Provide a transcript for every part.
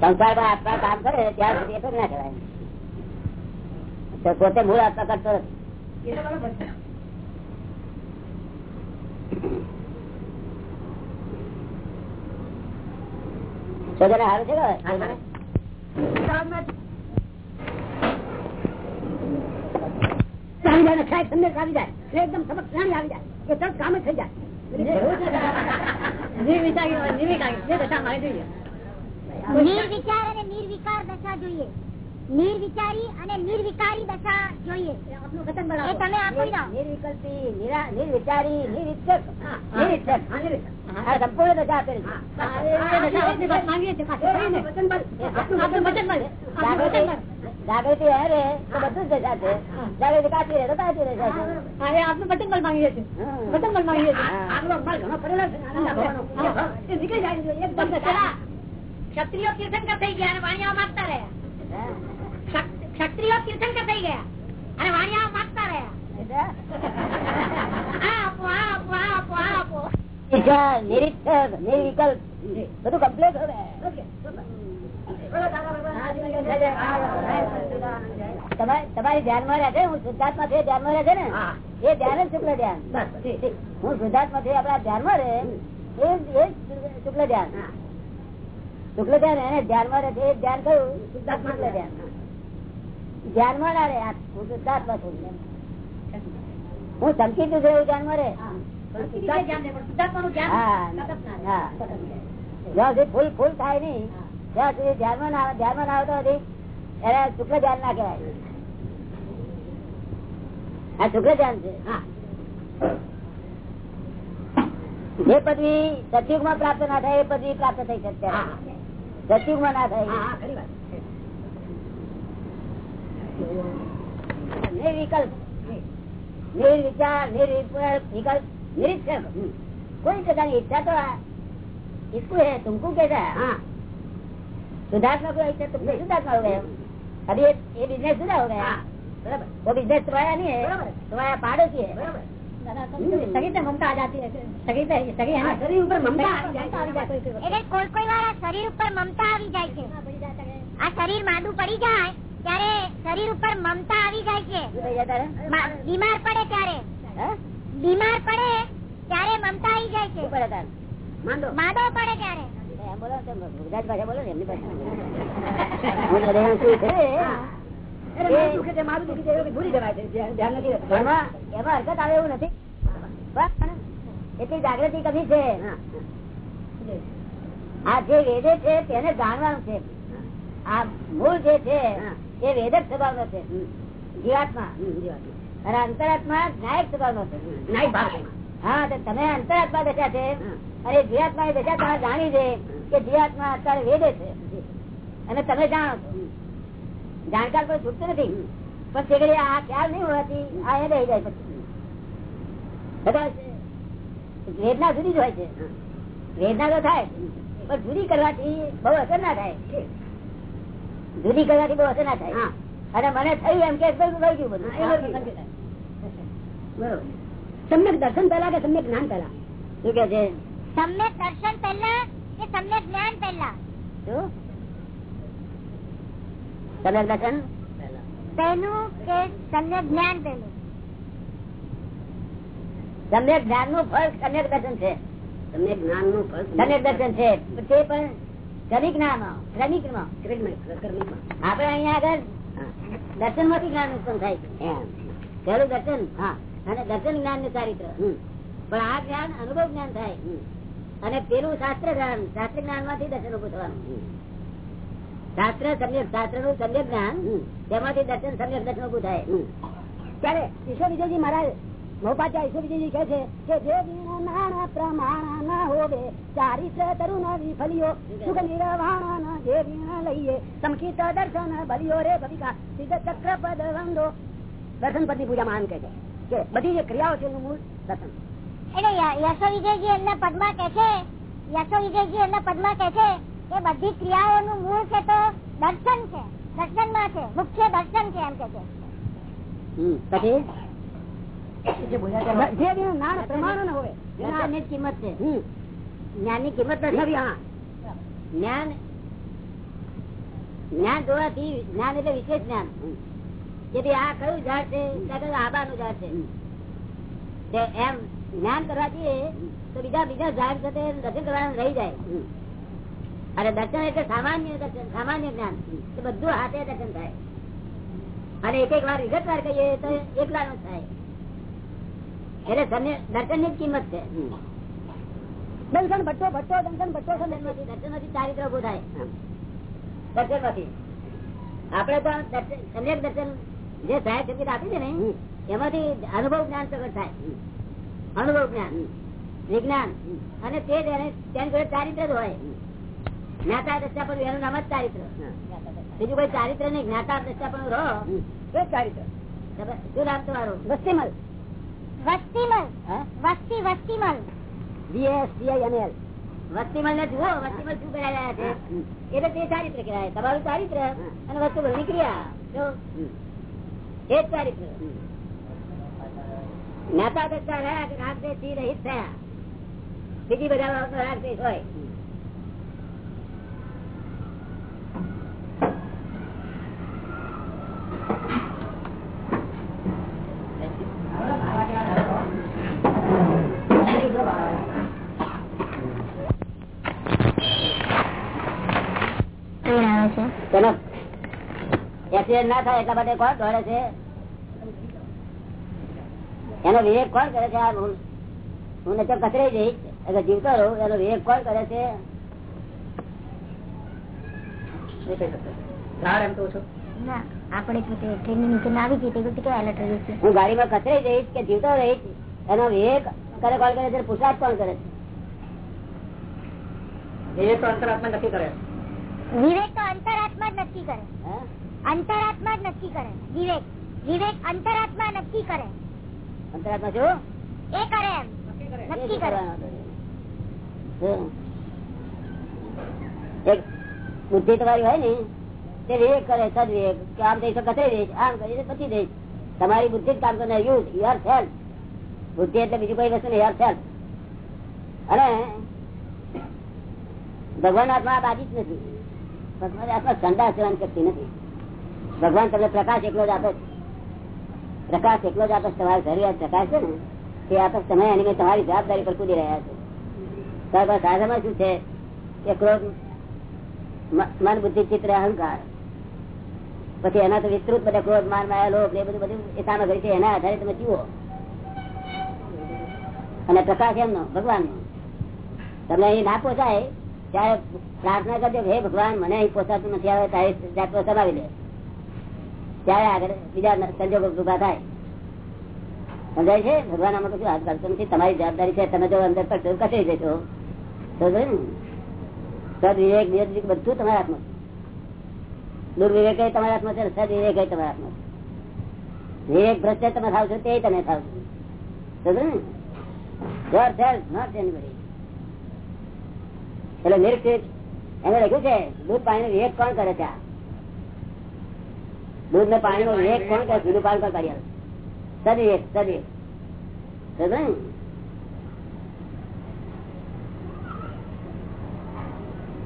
સંસારમાં આત્મા કામ કરે ત્યાં સુધી એ ના કહેવાય. પોતે મૂળ આત્મા કરતો એ છોકરા હારું છે આવી જાય. એકદમ સબક જાણી આવી જાય. કે તરત કામ થઈ જાય. નિર્વિચાર અને નિર્વિકાર દશા જોઈએ. નિર્વિચારી અને નિર્વિકારી દશા જોઈએ. આપનું વતન બનાવો તમે આપી નિર્વિકલ્પી નિર્વિચારી નિરીક્ષક. સંપૂર્ણ દશા આપેલી. જાગૃતિ હે તો બધું જ દશા છે. જાગૃતિ કાચી રહે તો કાચી રહે છે આપનું બલ માંગીએ છીએ. બલ માંગીએ છીએ. ઘણો પડેલો છે નીકળી જાય. ક્ષત્રિયો તીર્થંકર થઈ ગયા અને વાણિયા માગતા રહ્યા. ક્ષત્રિયો તીર્થંકર થઈ ગયા અને વાણિયા માગતા રહ્યા. બધું કમ્પ્લીટ. તમારી ધ્યાનમાં રહે છે? હું શુદ્ધાત્મા છે ધ્યાનમાં રહે છે ને? એ ધ્યાન શુક્લ ધ્યાન. હું શુદ્ધાત્મા છે આપડા ધ્યાનમાં રહે એ શુક્લ ધ્યાન. શુક્લ ધ્યાન એને ધ્યાનમાં રહે એ ધ્યાન કયું? શુદ્ધાત્મા ધ્યાન. ધ્યાનમાં ના રે હું શુદ્ધાત્મા છું. હું સંકિત છું એવું ધ્યાનમાં રે હા. શુદ્ધાત્મા ધ્યાન દે, પણ શુદ્ધાત્માનું ધ્યાન હા. સતત ના રહે. હા. સતત રહે. જ્યાં સુધી ફૂલ ફૂલ થાય નહીં ત્યાં સુધી ધ્યાનમાં ના ધ્યાનમાં ના આવતો નથી એને શુક્લ ધ્યાન ના કહેવાય. આ શુક્લ ધ્યાન છે. જે પદવી સતયુગમાં પ્રાપ્ત ના થાય એ પદવી પ્રાપ્ત થઈ છે હા. અત્યારે સતયુગમાં ના હા, થાય હા, ખરી વાત. નિર્વિકલ્પ નિર્વિચાર નિર્વિકલ્પ વિકલ્પ निरीक्षक कोई प्रकार की इच्छा तो इसको है तुमको कैसा है हाँ सुधार्थ को इच्छा तुमको सुधार्थ हो गए अभी ये, ये बिजनेस सुधा हो गया हाँ, बराबर वो बिजनेस तुम्हारा नहीं है बराबर। तुम्हारा पड़ोसी है बराबर શરીર ઉપર મમતા આવી જાય છે. આ શરીર માંદું પડી જાય ત્યારે શરીર ઉપર મમતા આવી જાય છે. બીમાર પડે ત્યારે. બીમાર પડે ત્યારે મમતા આવી જાય છે. માંદો. પડે ત્યારે. બોલો ગુજરાત ભાષા બોલો ને એમની ભાષા. જાગૃતિ કમી છે. આ જે વેદે છે તેને જાણવાનું છે. આ મૂળ જે છે એ વેદક સ્વભાવનો છે. જીવાત્મા. અને અંતરાત્મા નાયક સ્વભાવનો છે. નાઈ ભાગ હા તો તમે અંતરાત્મા બેઠા છે અને જીવાત્મા એ બેઠા તમે જાણી છે કે જીવાત્મા અત્યારે વેદે છે. અને તમે જાણો છો. જાણકાર કોઈ છૂટતું નથી. પણ તે ઘડી આ ખ્યાલ નહીં હોવાથી આ એ રહી જાય પછી. બધા વેદના જુદી જ હોય છે. વેદના તો થાય પણ જુદી કરવાથી બહુ અસર ના થાય. જુદી કરવાથી બહુ અસર ના થાય. અને મને થયું એમ કે ભાઈ ગયું બધું. બધું. બરોબર. સમ્યક દર્શન પહેલા કે સમ્યક જ્ઞાન પહેલા? શું કે છે? સમ્યક દર્શન પહેલા કે સમ્યક જ્ઞાન પહેલા? શું? સમ્યક દર્શન પહેલું કે સમ્યક જ્ઞાન પહેલું. સમ્યક જ્ઞાનનું ફળ સમ્યક દર્શન છે. સમ્યક જ્ઞાનનું ફળ સમ્યક દર્શન છે. તે પણ શ્રમિક નામ શ્રમિક આપડે અહીંયા આગળ દર્શનમાંથી જ્ઞાન ઉત્પન્ન થાય છે. પહેલું દર્શન હા. અને દર્શન જ્ઞાનનું ચારિત્ર. હમ. પણ આ જ્ઞાન અનુભવ જ્ઞાન થાય. અને પેલું શાસ્ત્ર જ્ઞાન શાસ્ત્ર જ્ઞાનમાંથી દર્શન ઉભું થવાનું. શાસ્ત્ર સમ્યક શાસ્ત્રનું સમ્યક જ્ઞાન તેમાંથી દર્શન સમ્યક દર્શન ઉભું થાય. ત્યારે ઈશ્વર વિજયજી મહારાજ મહોપાધ્યાય ઈશ્વર વિજયજી કહે છે કે જે નાણા પ્રમાણ ના હોવે ચારિત્ર તરુણ વિફલિયો સુખ નિર્વાણ જે વિણ લઈએ સમકિત દર્શન બલિયો રે ભવિકા સિદ્ધ ચક્ર પદ વંદો. દર્શન પદની પૂજામાં આમ કહે છે કે બધી જે ક્રિયાઓ છે એનું મૂળ દર્શન. એટલે યશો વિજયજી એમના પદમાં કે છે? યશો વિજયજી એમના પદમાં કે છે? કે બધી ક્રિયાઓનું મૂળ છે તો દર્શન છે. દર્શનમાં છે. મુખ્ય દર્શન છે એમ કે છે. દર્શન. જ્ઞાન એટલે વિશેષ જ્ઞાન. કે ભાઈ આ કયું ઝાડ છે? ત્યાં નું ઝાડ છે? એમ જ્ઞાન કરવા જઈએ તો બીજા બીજા ઝાડ સાથે દર્શન કરવાનું રહી જાય. અને દર્શન એટલે સામાન્ય દર્શન સામાન્ય જ્ઞાન. એ બધું હાથે દર્શન થાય. અને એક એક વાર વિગતવાર કહીએ તો એકલા નું થાય. એટલે દર્શનની જ કિંમત છે. દર્શન ભટ્ટો ભટ્ટો દર્શન ભટ્ટો દર્શનમાંથી ચારિત્ર ઉભું થાય. દર્શનમાંથી આપડે તો દર્શન- સમ્યક દર્શન જે સાહેબ સંગીત આપી છે ને એમાંથી અનુભવ જ્ઞાન પ્રગટ થાય. અનુભવ જ્ઞાન વિજ્ઞાન અને તે તેની જોડે ચારિત્ર જ હોય. જ્ઞાતા પણ એનું નામ જ ચારિત્ર. બીજું કોઈ ચારિત્ર નહીં જ્ઞાતા દશા પણ રહો. એ ચારિત્ર. શું નામ તમારું? વસ્તીમલ. વસ્તીમલ. વસ્તી વસ્તીમલ. જીએસસીઆઈએનએલ વસ્તીમલ ને જુઓ વસ્તીમલ શું કરાયા છે? એટલે તે ચારિત્ર કહેવાય. તમારું ચારિત્ર અને વસ્તુ બધી ક્રિયા. જો? એ જ ચારિત્ર. જ્ઞાતા દ્રષ્ટા રહ્યા કે રાગદેશથી રહિત થયા. બીજી બધા રાગદેશ હોય. એનો વિવેક કોણ કરે છે આ હું હું નચર કચરાઈ જઈશ. એટલે જીવતો રહું, એનો વિવેક કોણ કરે છે? ના. આપણે પોતે ટ્રેન નીચે ના આવી જઈએ તે કેવા એલર્ટ રહીએ છીએ હું ગાડીમાં કચરાઈ જઈશ કે જીવતો રહીશ? એનો વિવેક કરે કોલ કરે ત્યારે પુરુષાર્થ કોણ કરે છે. વિવેક તો અંતરાત્મા જ નક્કી કરે. અંતરાત્મા જ નક્કી કરે. વિવેક. વિવેક અંતરાત્મા નક્કી કરે. અંતરાત્મા એ કરે એમ. નક્કી કરે. હમ. એક બુદ્ધિ તમારી હોય ને તે વિવેક કરે, સદવિવેક, કે આમ જઈશ જઈશ આમ કરી પછી જઈશ તમારી બુદ્ધિ કામ કરે યુઝ યોર સેલ્ફ બુદ્ધિ એટલે બીજું કઈ વસ્તુ યોર સેલ્ફ અને ભગવાન આત્મા બાજી જ નથી. ભગવાન આત્મા સંદાસ જવાની શક્તિ નથી. ભગવાન તમને પ્રકાશ એકલો જ આપે પ્રકાશ એકલો જ આપે. તમારી જરૂરિયાત પ્રકાશ છે ને, તે આપે. તમે એની તમારી જવાબદારી પર કૂદી રહ્યા છો. સાધામાં શું છે? કે ક્રોધ મન બુદ્ધિ ચિત્ર અહંકાર. પછી એના તો વિસ્તૃત બધા ક્રોધ, માર, માયા, લોભ એ બધું બધું એ સામગ્રી છે. એના આધારે તમે જીવો અને પ્રકાશ એમનો ભગવાન તમે અહીં ના પહોંચાય ત્યારે પ્રાર્થના કરજો હે ભગવાન, મને અહીં પોસાતું નથી આવે, તારી જાત ચલાવી દે ત્યારે આગળ બીજા સંજોગો ઊભા થાય. સમજાય છે? ભગવાન આમાં કશું હાથ કરતો નથી. તમારી જવાબદારી છે. તમે જો અંદર પર કચી જશો તો વિવેક બધું તમારા હાથમાં. દુર્વિવેક તમારા હાથમાં છે સદવિવેક તમારા હાથમાં વિવેક ભ્રષ્ટ તમે થાવ છો તે તમે થાવ છો. એટલે નિરીક્ષિત. એને લખ્યું છે? દૂધ પાણી નો વિવેક કોણ કરે છે દૂધ ને પાણી નો વિવેક કોણ કરે? જુદું પાણી પણ કરી? સદવિવેક સદવિવેક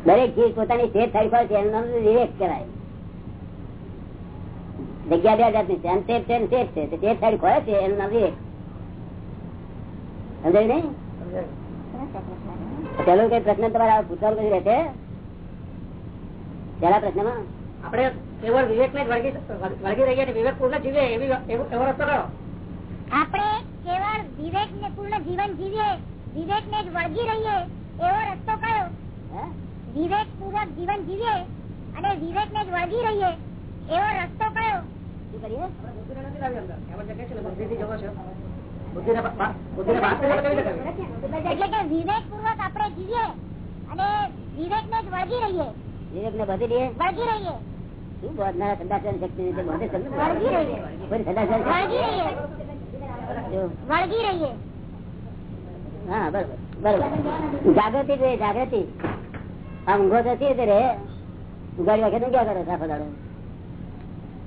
દરેક જીવ પોતાની શેઠ થાય છે, એનું નામ વિવેક કહેવાય. જગ્યા બે જાતની છે. છે એમ શેઠ છે. તે શેઠ થાય હોય છે એનું નામ વિવેક સમજાય નહીં? પેલો કઈ પ્રશ્ન તમારે પૂછવાનું કઈ રહેશે પેલા પ્રશ્નમાં? આપણે કેવળ વિવેક ને વળગી રહીએ વિવેક પૂર્ણ જીવે એવી રસ્તો કરો. આપણે કેવળ વિવેક ને પૂર્ણ જીવન જીવીએ વિવેક ને જ વળગી રહીએ એવો રસ્તો કયો? હે? વિવેક પૂર્વક જીવન જીવીએ અને વિવેક ને જ વળગી રહીએ એવો રસ્તો કયો? એટલે કે વિવેક પૂર્વક આપણે જીવીએ અને વિવેક ને જ વળગી રહીએ. વિવેક ને બધી દઈએ વળગી રહીએ. શું બોધનારા સંદાસન શક્તિ રીતે બોધે વળગી રહીએ. કોઈ વળગી રહીએ. વળગી રહીએ. હા બરોબર બરોબર. જાગૃતિ જોઈએ જાગૃતિ. આ ઊંઘો થતી રહે ઉગાડી વાગે તો ક્યાં કરે સાફ દાડો?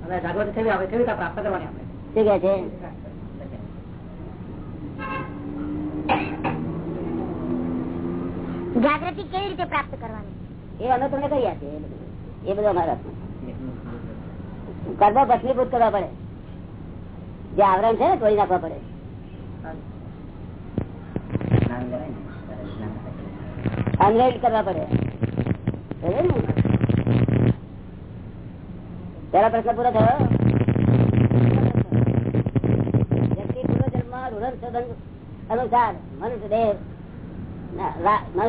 હવે જાગૃતિ થવી આવે કેવી રીતે પ્રાપ્ત કરવાની આપણે? શું કે છે જાગૃતિ કેવી રીતે પ્રાપ્ત કરવાની? એ અમે તમને કહી આપીએ એ બધું. અમારા કર્મ ભસ્મીભૂત કરવા પડે. જે આવરણ છે ને તોડી નાખવા પડે. અનરેડ કરવા પડે. પેલા પ્રશ્ન પૂરો થયો?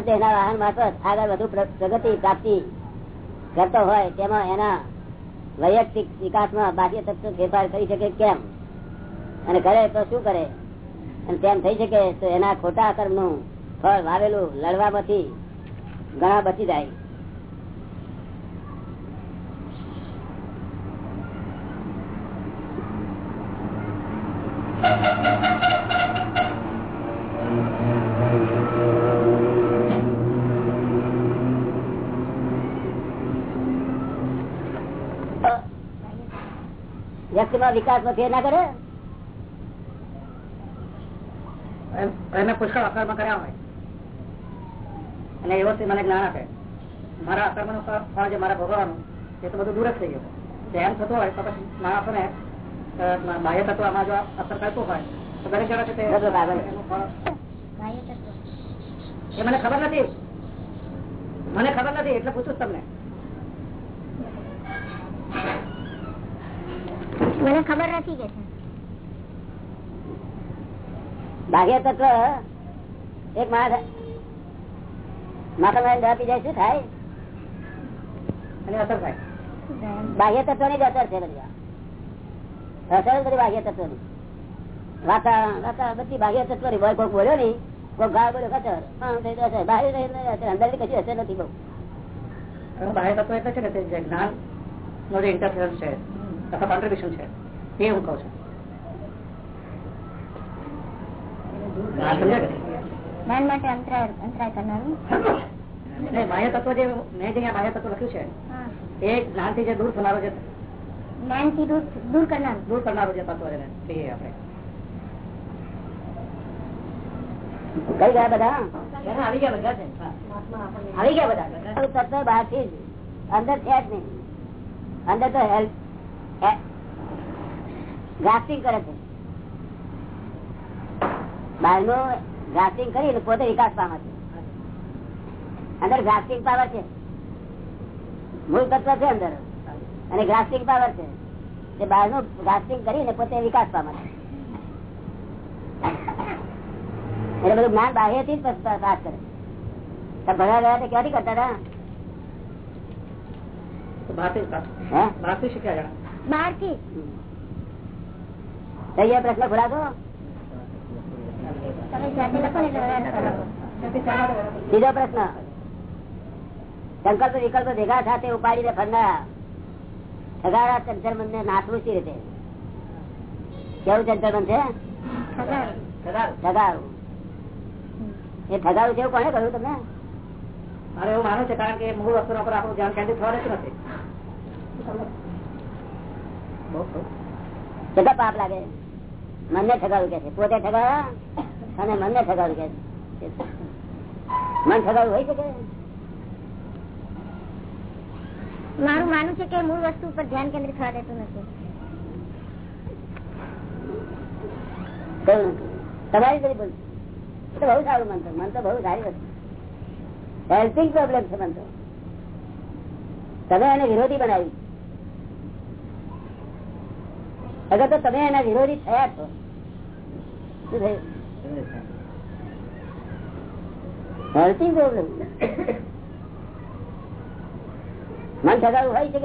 દેહના વાહન મારફત આગળ એના વૈયક્તિક વિકાસમાં બાહ્ય તત્વ ફેરફાર શકે કેમ? અને કરે તો શું કરે? અને તેમ થઈ શકે તો એના ખોટા કર્મનું ફળ વાવેલું લડવામાંથી ઘણા બચી જાય. વ્યક્તિમાં વિકાસ નથી એના કરે એને પુષ્કળ અકર્મ કર્યા હોય. અને એવો મને જ્ઞાન આપે. મારા અકર્મનું ફળ જે મારા ભોગવવાનું એ તો બધું દૂર જ થઈ ગયું. એમ થતું હોય તો પછી માણસોને બાહ્ય તત્વ આમાં જો અસર કરતું હોય તો દરેક જણા છે એ મને ખબર નથી. મને ખબર નથી એટલે પૂછું તમને. મને ખબર નથી કે બાહ્ય તત્વ એક માથા માથા દવા પી જાય શું થાય? અને અસર થાય. બાહ્ય તત્વની જ અસર છે બધી. અસર બધી બાહ્ય તત્વની વાતાવરણ બધી બાહ્ય તત્વની કોઈ બોલ્યો નહીં કોઈ ગાળ બોલ્યો નહીં અસર અંદરની કશી અસર નથી બહુ. બાહ્ય તત્વ એટલે છે ને જ્ઞાન નો ઇન્ટરફરન્સ છે. અથવા કોન્ટ્રીબ્યુશન છે એ હું કહું છું જ્ઞાન સમજ્યા કે નહીં? જ્ઞાન માટે અંતરાય અંતરાય કરનારું એટલે બાહ્ય તત્વ જે મેં જે અહીંયા બાહ્ય તત્વ લખ્યું છે હા. એ જ્ઞાનથી જે દૂર થનારો જે જ્ઞાનથી દૂર દૂર કરનારું દૂર કરનારો જે તત્વ છે ને તે આપણે કઈ ગયા બધા આવી ગયા બધા છે આવી ગયા બધા તત્વ બહારથી જ અંદર છે જ નહીં અંદર તો હેલ્પ ગ્રાફ્ટિંગ કરે છે. બહારનું ગ્રાફ્ટિંગ કરીને પોતે વિકાસ પામે છે. અંદર ગ્રાફ્ટિંગ પાવર છે. મૂળ તત્વ છે અંદર. અને ગ્રાફ્ટિંગ પાવર છે. તે બહારનું ગ્રાફ્ટિંગ કરીને પોતે વિકાસ પામે છે. એટલે બધું જ્ઞાન બાહ્યથી જ પાસ કરે ભણ્યા ગયા ક્યાંથી કરતા હતા? બહારથી શીખ્યા બહારથી થઈ પ્રશ્ન લખો. બીજો પ્રશ્ન. સંકલ્પ વિકલ્પ ભેગા સાથે ઉપાડીને ફરનારા. સગારા ચંચલ ને નાથવું રીતે? કેવું ચંચલમન છે? ઠગારું. એ ઠગારું છે એવું કોને કહ્યું તમને? મારે એવું માનું છે કારણ કે મૂળ વસ્તુ પર આપણું ધ્યાન કેન્દ્રિત થવાનું નથી. કેટલા પાપ લાગે? મનને ઠગાવું કે છે. પોતે ઠગાવા અને મનને ઠગાવું કે છે. મન ઠગાવું હોય શકે મારું માનવું છે કે મૂળ વસ્તુ ઉપર ધ્યાન કેન્દ્રિત થવા દેતું નથી. તમારી બધી બોલ તો બહુ સારું મન તો મન તો બહુ સારી વસ્તુ. હેલ્થિંગ પ્રોબ્લેમ છે મન તો તમે એને વિરોધી બનાવી. અગર તો તમે એના વિરોધી થયા છો. શું પ્રોબ્લેમ મન ઠગાવું હોય છે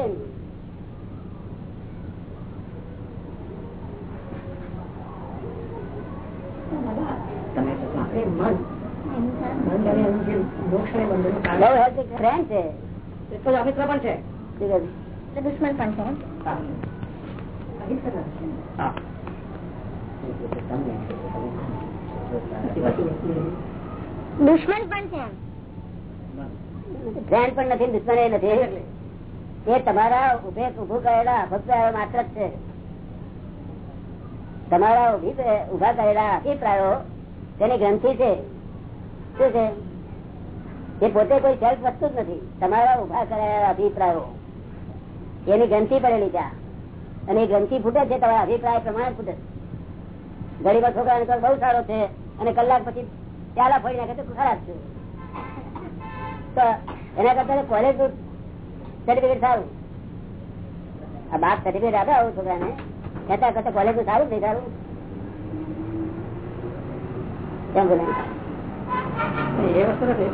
કે દુશ્મન પણ છે. દુશ્મન પણ છે. ફ્રેન્ડ પણ નથી, દુશ્મન એ નથી એ તમારા ઉભે ઉભું કરેલા અભિપ્રાયો માત્ર જ છે. તમારા ઊભા કરેલા અભિપ્રાયો તેની ગ્રંથિ છે. શું છે? એ પોતે કોઈ સેલ્ફ વસ્તુ જ નથી. તમારા ઊભા કરેલા અભિપ્રાયો. એની ગ્રંથિ પડેલી ત્યાં અને એ ગ્રંથિ ફૂટે છે તમારા અભિપ્રાય પ્રમાણે ફૂટે. ગરીબ છોકરા બહુ સારો છે. અને કલાક પછી પ્યાલા ફરી નાખે તો ખરાબ છે. તો એના કરતા કોલેજ સર્ટિફિકેટ સારું. આ બાપ સર્ટિફિકેટ આપે આવું છોકરાને. કહેતા કરતા કોલેજ સારું નહીં, સારું. કેમ બોલે? એ વસ્તુ નથી.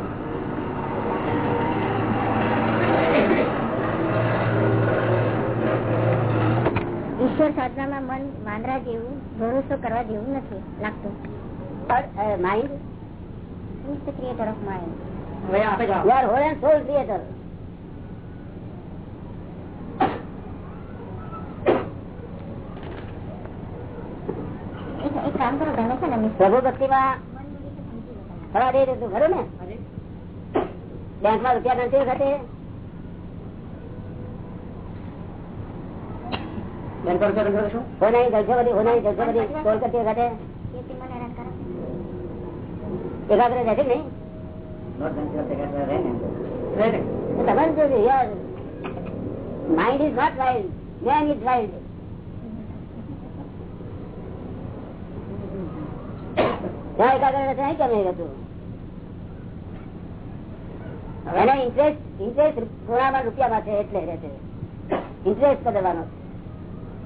ઈશ્વર સાધનામાં મન માંદરા જેવું ભરોસો કરવા જેવું નથી લાગતું. Mind is the creator of mind. એક કામ કરો ગમે છે ને પ્રભુ ભક્તિ માં દે તું ખરું ને. બેંકમાં રૂપિયા ગણતી વખતે બેન પર શું કરો શું હોનાની જલસો બધી હોનાની જલસો બધી ટોલ કરતી વખતે? એકાગ્ર રહેશે કે નહીં? રહે તમારે શું યાર? રહેશે ઇન્ટરેસ્ટ ઇન્ટરેસ્ટ સોનામાં રૂપિયામાં છે એટલે રહેશે. ઇન્ટરેસ્ટ કરવાનો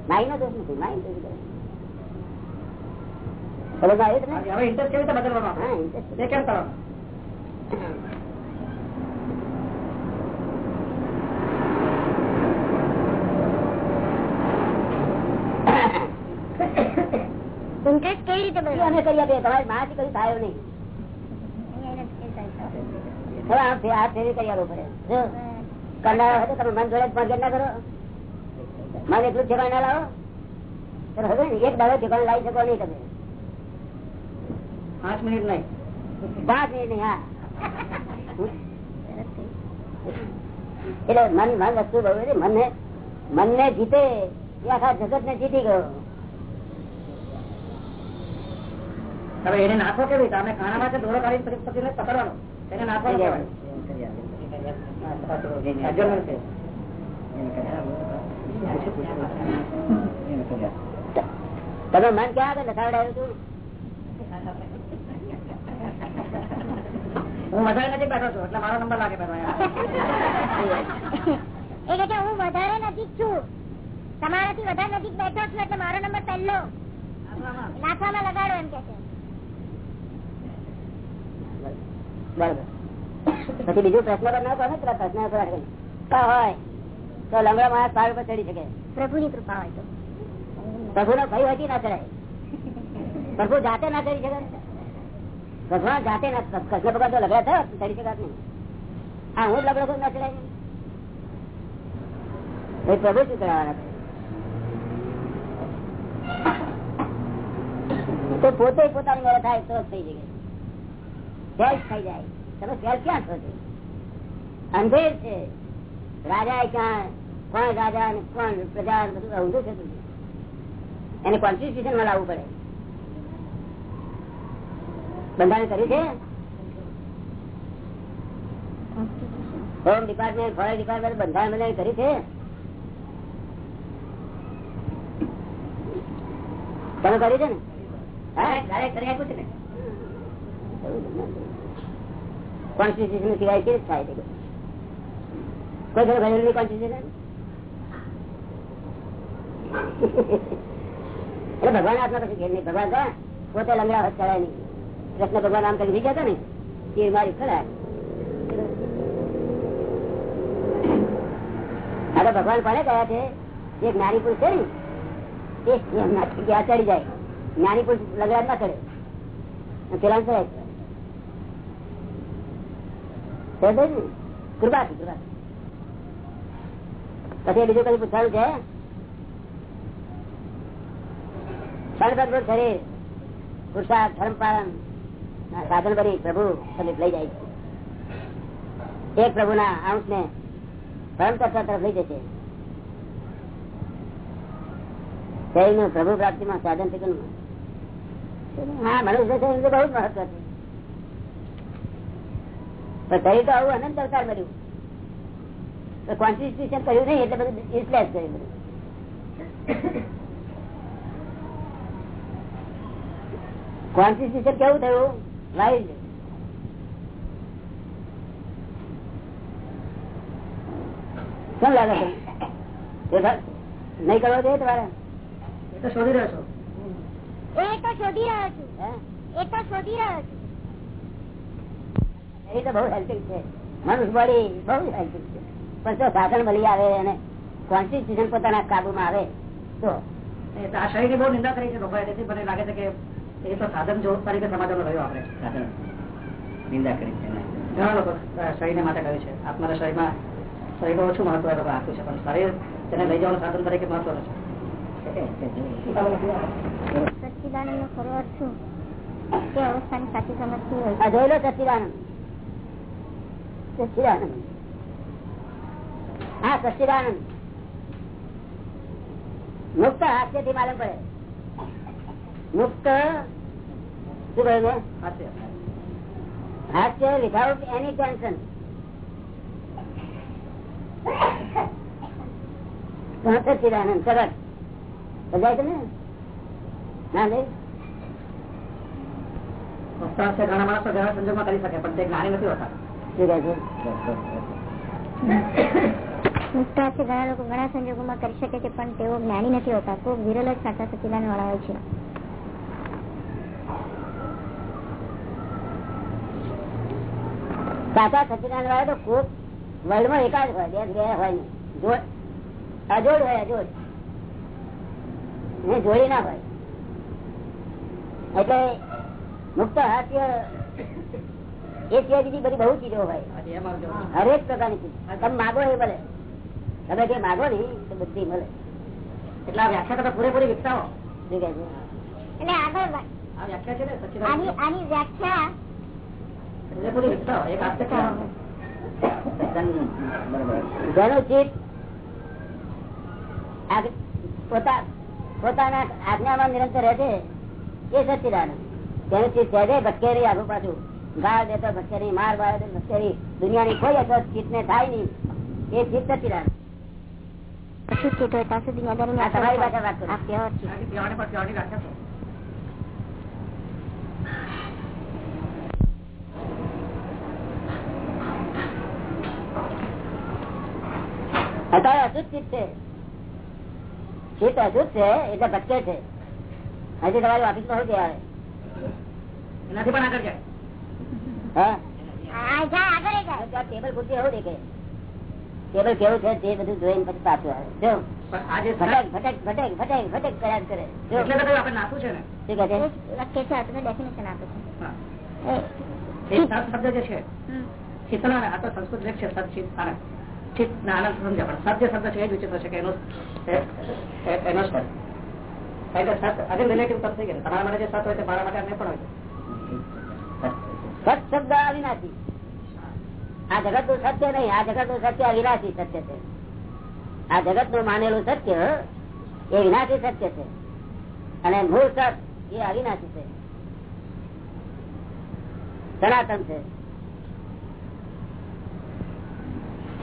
માઇન્ડ નો દોષ નથી માઇન્ડ દોષ. તમારી માથી કઈ થાય નહીં. હવે આ ફેરી કરી પડે જો. હોય તો તમે મન જોડે પાંચ ના કરો. મન એટલું ઠેકાણ ના લાવો. એક દાડો ઠેકાણ લાવી શકો નહીં તમે. પાંચ મિનિટ નહીં. પાંચ મિનિટ નહીં હા. એટલે મન મન વસ્તુ છે. મનને મનને જીતે એ આખા જગત ને જીતી ગયો. હવે એને નાખો કેવી રીતે? અમે ખાણામાં છે દોરો કાઢી પછી એને પકડવાનો. એને નાખવાનો કહેવાય. અજર છે તમે મન ક્યાં આગળ લખાવડાવ્યું હું મજા નથી બેઠો છું એટલે મારો નંબર લાગે કે હું વધારે નજીક છું. તમારાથી વધારે નજીક બેઠો છું એટલે મારો નંબર પહેલો. લગાડો એમ કે છે. બરાબર. પછી બીજું પ્રશ્ન પર ના કરો પ્રશ્ન હોય. તો લંગડો માણસ પાર ઉપર ચડી શકે. પ્રભુની કૃપા હોય તો. પ્રભુ નો ભય હતી ના ચડાય. પ્રભુ જાતે ના ચડી શકે? ભગવાન જાતે ના કૃષ્ણ ભગવાન તો લગડા થયો ચડી શકાત નહીં. હા હું લગડો ના ચડાય પ્રભુ શું કરાવવાના છે? તો પોતે પોતાની મેળે થાય તો થઈ જાય સેલ્ફ થઈ જાય. તમે સેલ્ફ ક્યાં છો? છો? અંધેર છે. રાજા એ ક્યાં કોણ રાજા અને કોણ પ્રજા બધું અવધું છે એને કોન્સ્ટિટ્યુશનમાં લાવવું પડે. બંધારણ કર્યું છે? હોમ ડિપાર્ટમેન્ટ ફોરેસ્ટ ડિપાર્ટમેન્ટ બંધારણ બંધારણ કર્યું છે? તમે કર્યું છે ને? કરી આપ્યું છે ને. કોન્સ્ટિટ્યુશન સિવાય કેવી થાય છે? કોઈ ઘરેલું કોન્સ્ટિટ્યુશન એટલે ભગવાન આત્મા કશું નહીં. ભગવાન તો પોતે લંગડા હાથ ચડાય નહીં. કૃષ્ણ ભગવાન આમ કઈ ગયા ને એ મારી ખરા ભગવાન કોને ગયા છે? જે જ્ઞાની પુરુષ છે ને એમના ચડી જાય. જ્ઞાની પુરુષ લગડા ના ચડે. પેલા કૃપાથી કૃપાથી. પછી બીજું કઈ પૂછવાનું છે? સાધન કરી પ્રભુ લઈ જાય છે. એક પ્રભુના અંશ ને પરમ તરફ લઈ જશે. શરીરનું પ્રભુ પ્રાપ્તિમાં સાધન છે હા મનુષ્ય શરીર બહુ મહત્વ છે. પણ શરીર તો આવું અનંત અવતાર મળ્યું. કોન્સ્ટિટ્યુશન કર્યું નહીં, એટલે બધું યુઝલેસ કર્યું બધું. કોન્સ્ટિટ્યુશન કેવું થયું? લાઈટ કેમ લાગે છે? નહીં કરવો જોઈએ તમારે? એ તો શોધી રહ્યો છો. એ તો શોધી રહ્યો છું. એ તો શોધી રહ્યો છું. એ તો બહુ હેલ્પિંગ છે. મનુષ્ય બોડી બહુ હેલ્પિંગ છે. પણ જો સાધન મળી આવે અને કોન્સ્ટિટ્યુશન પોતાના કાબુમાં આવે તો? એ ની બહુ નિંદા કરી છે લોકોએ મને લાગે છે કે એ તો સાધન જો તરીકે સમાજમાં રહ્યો આપણે. સાધન. નિંદા કરી છે ઘણા લોકો શરીરને માટે કહ્યું છે. આપણા શરીરમાં શરીર ઓછું મહત્વ આપ્યું છે પણ શરીર તેને લઈ જવાનું સાધન તરીકે મહત્વનું છે સચ્ચિદાનંદ નો ખરો અર્થ શું? તે અવસ્થાની સાચી સમજતી હોય? આ જોયેલો સચિદાનંદ સચિદાનંદ હા સચિદાનંદ મુક્ત હાસ્યથી માલુમ પડે. મુક્ત શું કહ્યું હાસ્ય વિધાઉટ એની ટેન્શન. સચિદાનંદ સરળ સમજાય ને ના નહીં ઘણા માણસો ઘણા સંજોગમાં કરી શકે પણ તે જ્ઞાની નથી હોતા. છે? ઘણા લોકો ઘણા સંજોગોમાં કરી શકે છે પણ તેઓ જ્ઞાની નથી હોતા. ખૂબ વિરલ જ સાચા સચિદાન વાળા હોય છે. સાચા સચિદાન વાળા તો ખૂબ વર્લ્ડમાં એકાદ હોય બે બે હોય નહીં. અજોડ હોય અજોડ. ને જોડી ના હોય. એટલે મુક્ત હાસ્ય એ સિવાય બીજી બધી બહુ ચીજો હોય. હરેક પ્રકારની ચીજ. તમે માગો એ ભલે તમે જે માગો ને તો બધી મળે. એટલે આ વ્યાખ્યા તમે પૂરેપૂરી વિકસાવો. આગળ આ વ્યાખ્યા છે ને આની આની વ્યાખ્યા પૂરેપૂરી વિકસાવો એક હાસ્ય છે બરોબર જેનું ચિત્ત પોતાના આજ્ઞામાં નિરંતર રહે છે. એ સચિદાનંદ. જેનું ચિત્ત સહેજે ભટકે નહીં આગુ પાછું. ગાળ દેતો ભટકે માર બાળ દે ભટકે નહીં દુનિયાની કોઈ અસર ચિત્ત ને થાય નહીં. એ ચિત્ત સચિદાનંદ. શું ચિત્ત હોય ત્યાં સુધી આ તમારી ભાષા વાત કરું. આ પ્યોર ચિત્ત પ્યોરની પર પ્યોરની વ્યાખ્યા શું? અત્યારે અશુદ્ધ ચિત્ત છે. ચિત્ત અશુદ્ધ છે એટલે ભટકે છે. હજી તમારી ઓફિસમાં શું આવે એનાથી પણ આગળ જાય. હા? ટેબલ ખુરશી એવું દેખે. ટેબલ કેવું છે તે બધું જોઈને પછી પાછું જો. કર્યા કરે. શું કહે છે? આ તો સંસ્કૃત લેખ છે ચિત્ત ના આનંદ સમજ્યા, પણ સત્ય શબ્દ છે વિચિત્ર છે કે એનો એનો સ્પર્શ એટલે સત આજે રિલેટિવ સત થઈ ગયા તમારા માટે જે સત હોય તે મારા માટે નહીં પણ હોય સત શબ્દ અવિનાશી. આ જગતનું સત્ય નહીં, આ જગતનું સત્ય અવિનાશી સત્ય છે. આ જગતનું માનેલું સત્ય એ વિનાશી સત્ય છે. અને મૂળ સત એ અવિનાશી છે. સનાતન છે.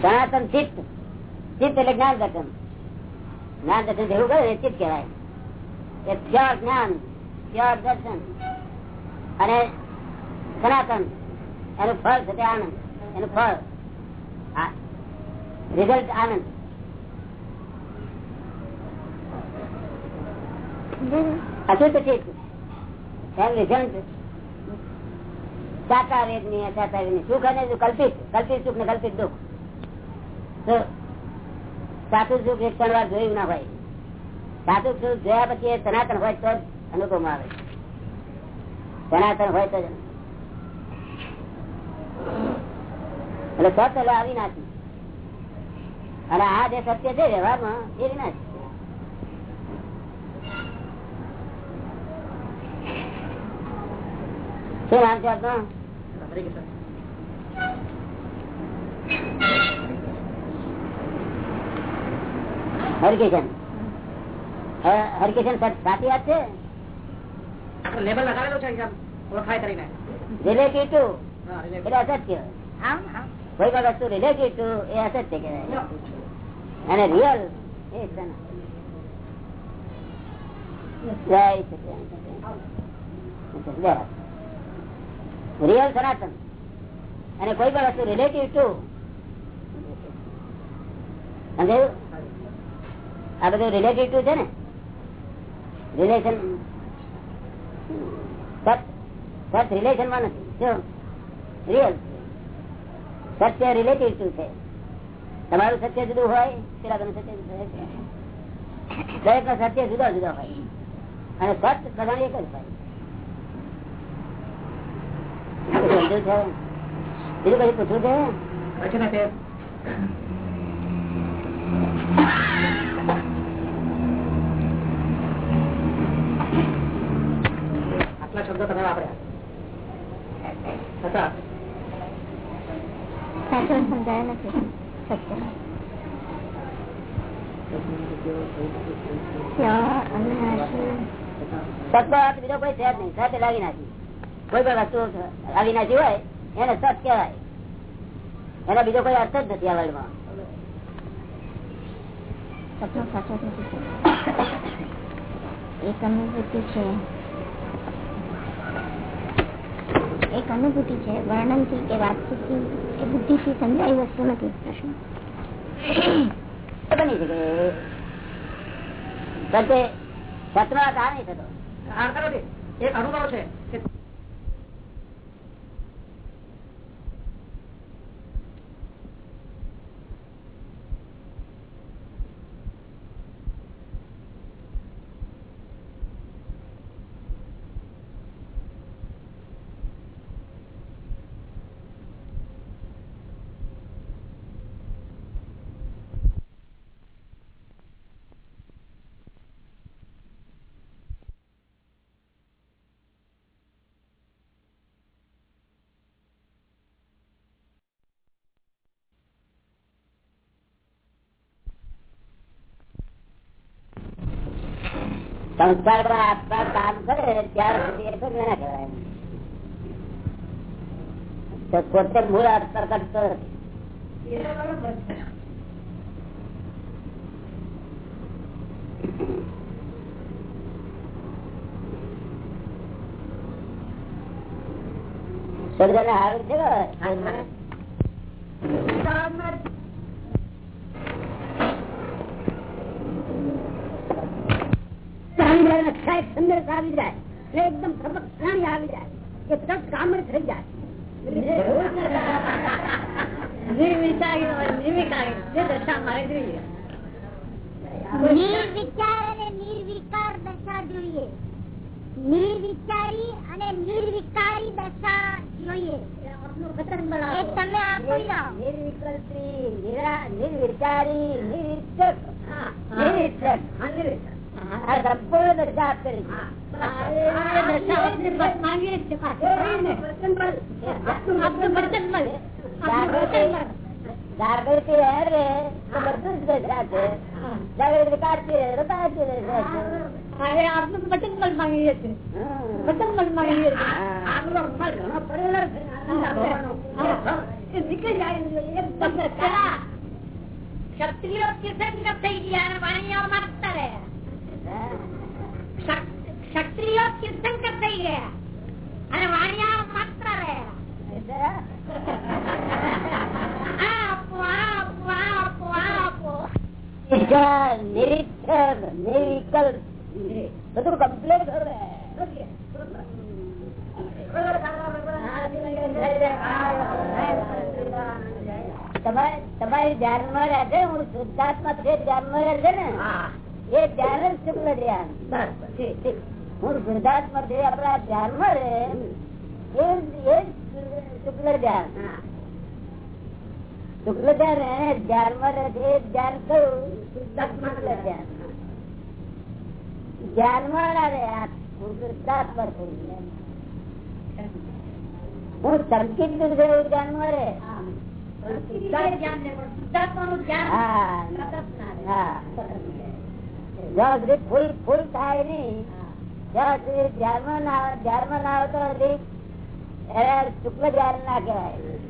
સનાતન ચિત્ત. ચિત્ત એટલે જ્ઞાન દર્શન. જ્ઞાન દર્શન જેવું કરે ચિત્ત કહેવાય. એ પ્યોર જ્ઞાન, પ્યોર દર્શન. અને સનાતન, એનું ફળ છે તે આનંદ, એનું ફળ. રિઝલ્ટ આનંદ. અશુદ્ધ ચિત્ત. રિઝલ્ટ વેદની અસાચા ની સુખ અને કલ્પિત. કલ્પિત સુખ ને કલ્પિત દુઃખ. સાચું સુખ એક પણ વાર જોયું ના હોય. સાચું સુખ જોયા પછી એ સનાતન હોય તો અનુભવ આવે સનાતન હોય તો એટલે સત એટલે નાખી અને આ જે સત્ય છે વ્યવહારમાં, એ વિનાશી શું નામ છે આપનું હરે કૃષ્ણ. હરકિશન. હરિકેશન સાચી વાત છે? લેબલ લગાવેલું છે ઓળખાય કરીને. રિલેટિવ ટુ હા, relative. એટલે અસત્ય. આમ આમ કોઈ પણ વસ્તુ રિલેટિવ ટુ એ અસત્ય કહેવાય. અને રિયલ એ સનાતન રિયલ સનાતન. અને કોઈ પણ વસ્તુ રિલેટિવ ટુ સમજાયું? આ બધું રિલેટિવ ટુ છે ને? રિલેશન સત રિલેશનમાં નથી. સત્ય રિલેટિવ ટુ છે. તમારું સત્ય જુદું હોય પેલા તમે સત્ય દરેક નો સત્ય જુદા જુદા હોય. અને સત બધા એક જ હોય? બીજું કઈ પૂછવું છે. આટલા શબ્દો તમે વાપર્યા. હતા. સમજાય નથી. સત્ય. અવિનાશી બીજો કોઈ છે જ નહીં. કોઈ પણ વસ્તુ હોય એને સત કહેવાય. એનો બીજો કોઈ અર્થ જ નથી આ વર્લ્ડમાં સપનો સાચો નથી. એક અનુભૂતિ છે. એક અનુભૂતિ છે વર્ણનથી કે વાતચીતથી કે બુદ્ધિથી સમજાય વસ્તુ નથી પ્રશ્ન. એ બની શકે પણ તે સતનો અર્થ આ નહીં થતો. એક અનુભવ છે પર આત્મા કામ કરે ત્યાર સુધી એ તો ના કહેવાય. પોતે મૂળ અર્થ પ્રકટ તો સર્જન હારું છે ને? આવી જાય અને સાહેબ સંદેશ આવી જાય. એટલે એકદમ સબક પ્રાણી આવી જાય. કે તરત કામ થઈ જાય. નિર્વિચારી હોય, નિર્વિકારી દશા નિર્વિચાર અને સંપૂર્ણ આપેલી છે. જાગૃતિ હે રે તો બધું જ છે જાગૃતિ કાઢતી રહે તો કાઢતી રહે. ક્ષત્રિયો કિસન થઈ ગયા અને વાણિયાઓ માગતા રહ્યા ક્ષત્રિયો તીર્થંકર થઈ ગયા અને વાણિયા માત્ર રહ્યા નિરીક્ષર નિર્વિકલ્પ બધું કમ્પ્લેટ તમારે તમારી ધ્યાનમાં રહેશે હું શુદ્ધાત્મા ધ્યાનમાં રહેશે ને એ ધ્યાન જ શુક્લ ધ્યાન. હું શુદ્ધાત્મા છે આપણા ધ્યાનમાં રહે એ જ- જ શુક્લ ધ્યાન. શુક્લ ધ્યાન ધ્યાનમાં રહે ધ્યાન કયું? શુક્લ ધ્યાન. ધ્યાનમાં ના રહે આ હું શુદ્ધાત્મા છું. હું સંકિત છું એવું ધ્યાનમાં રહે. હા. હા. જ્યાં સુધી ફૂલ ફૂલ થાય નહીં ત્યાં સુધી ધ્યાનમાં ના આવે ધ્યાનમાં ના આવતો નથી એને શુક્લ ધ્યાન ના કહેવાય.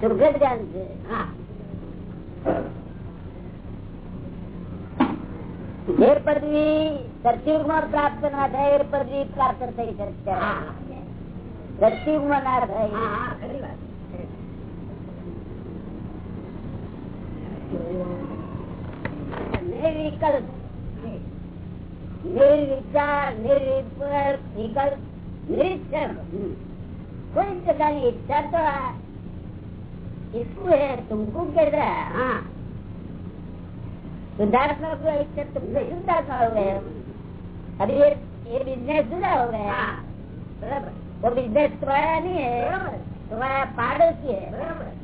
સુખ જ જ્ઞાન છે. જે પદવી સત્યુગમાં પ્રાપ્ત ના થાય એ પદવી પ્રાપ્ત થઈ છે સત્યુગમાં ના થાય. નિર્વિકલ્પ નિર્વિચાર નિર્વિકલ્પ વિકલ્પ નિરીક્ષણ कोई जगह नहीं इच्छा तो इसको है तुमको कह रहा हाँ शुद्धात्मा को इच्छा तुमसे शुद्धात्मा हो गए अभी ये ये बिजनेस जुड़ा हो गया बराबर वो बिजनेस तुम्हारा नहीं है तुम्हारा पाड़ोसी है शरीर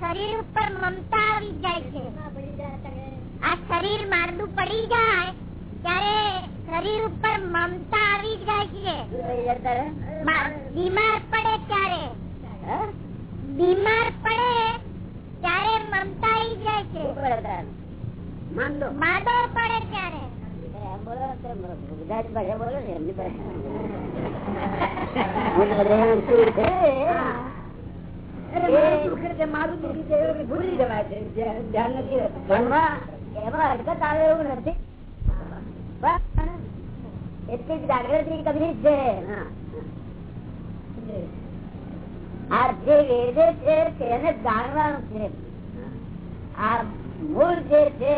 સગીર પર મમતા આવી જાય છે આ શરીર માંદું પડી જાય ત્યારે શરીર ઉપર મમતા આવી જાય છે બીમાર પડે ત્યારે બીમાર પડે ત્યારે મમતા આવી જાય છે માંદો પડે ત્યારે. ગુજરાત ભાષા બોલો છે ધ્યાન જાગૃતિ કબરી આ જે છે તેને જાણવાનું છે આ મૂળ જે છે.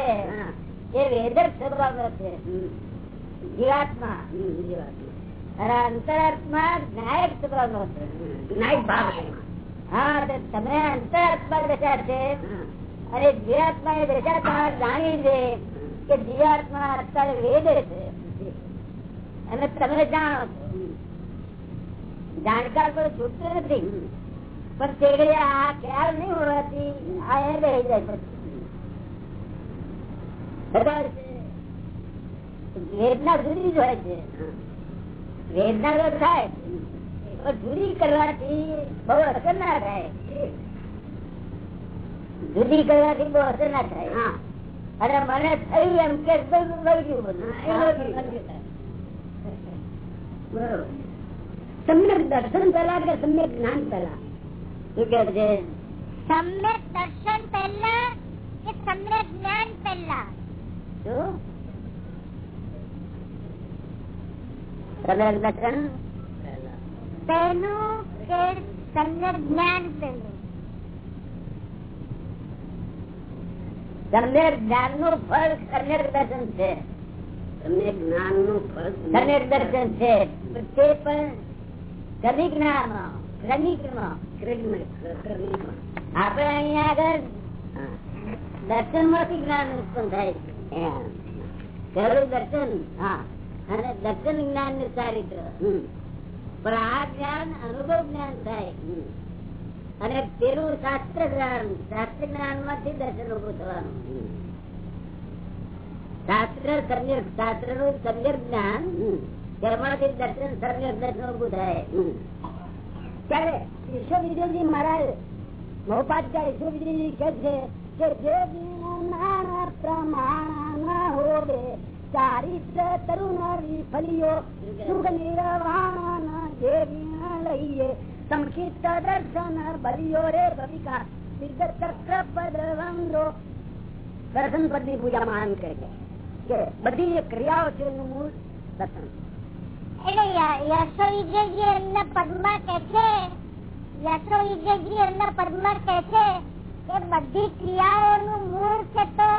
એ વેધર સ્વભાવ છે જીવાત્મા. અને અંતરાત્મા નાયક સ્વભાવનો છે નાયક ભાવ હા તમે અંતરાત્મા દશા છે. અને જીવાત્મા એ દશા તમારે જાણી છે કે જીવાત્મા અત્યારે વેદ છે. અને તમે જાણો છો. જાણકાર કોઈ છૂટતું નથી. પણ તે આ ખ્યાલ નહીં હોવાથી આ એ રહી જાય પછી? વેદના જુદી જ હોય છે. વેદના તો થાય જુદી કરવાથી બહુ અસર ના થાય. જુદી કરવાથી બહુ અસર ના થાય. અને મને થયું એમ કે. સમ્યક દર્શન પેલા કે સમ્યક જ્ઞાન પેલા શું કે છે? સમ્યક દર્શન પેલા કે સમ્યક જ્ઞાન પહેલા? શું પહેલું કે સમ્યક જ્ઞાન પહેલું સમ્યક જ્ઞાનનું ફળ દર્શન છે. સમ્યક જ્ઞાનનું ફળ સમ્યક દર્શન છે. તે પણ ક્રમિક નામ ક્રમિક આપણે અહીંયા આગળ દર્શનમાંથી જ્ઞાન ઉત્પન્ન થાય છે. પહેલું દર્શન. હા. અને દર્શન જ્ઞાનનું ચારિત્ર. પણ આ જ્ઞાન અનુભવ જ્ઞાન થાય. અને પેલું શાસ્ત્ર જ્ઞાન શાસ્ત્ર જ્ઞાનમાંથી દર્શન ઉભું થવાનું. શાસ્ત્ર સમ્યક શાસ્ત્રનું સમ્યક જ્ઞાન તેમાંથી દર્શન સમ્યક દર્શન ઉભું થાય. ત્યારે ઈશ્વર વિજયજી મહારાજ મહોપાધ્યાય ઈશ્વર વિજયજી કે છે કે જે પ્રમાણ હોવે ચારિત્ર તરુણ વિફલિયો સુખ નિર્વાણ જે લઈએ સંકિત દર્શન બલિયો રે ભવિકા સિદ્ધ ચક્ર પદ વંદો દર્શન પદની પૂજા માં એમ કે બધી જે ક્રિયાઓ છે યશો વિજયજી એમના પદમાં કે છે કે બધી ક્રિયાઓનું મૂળ છે તો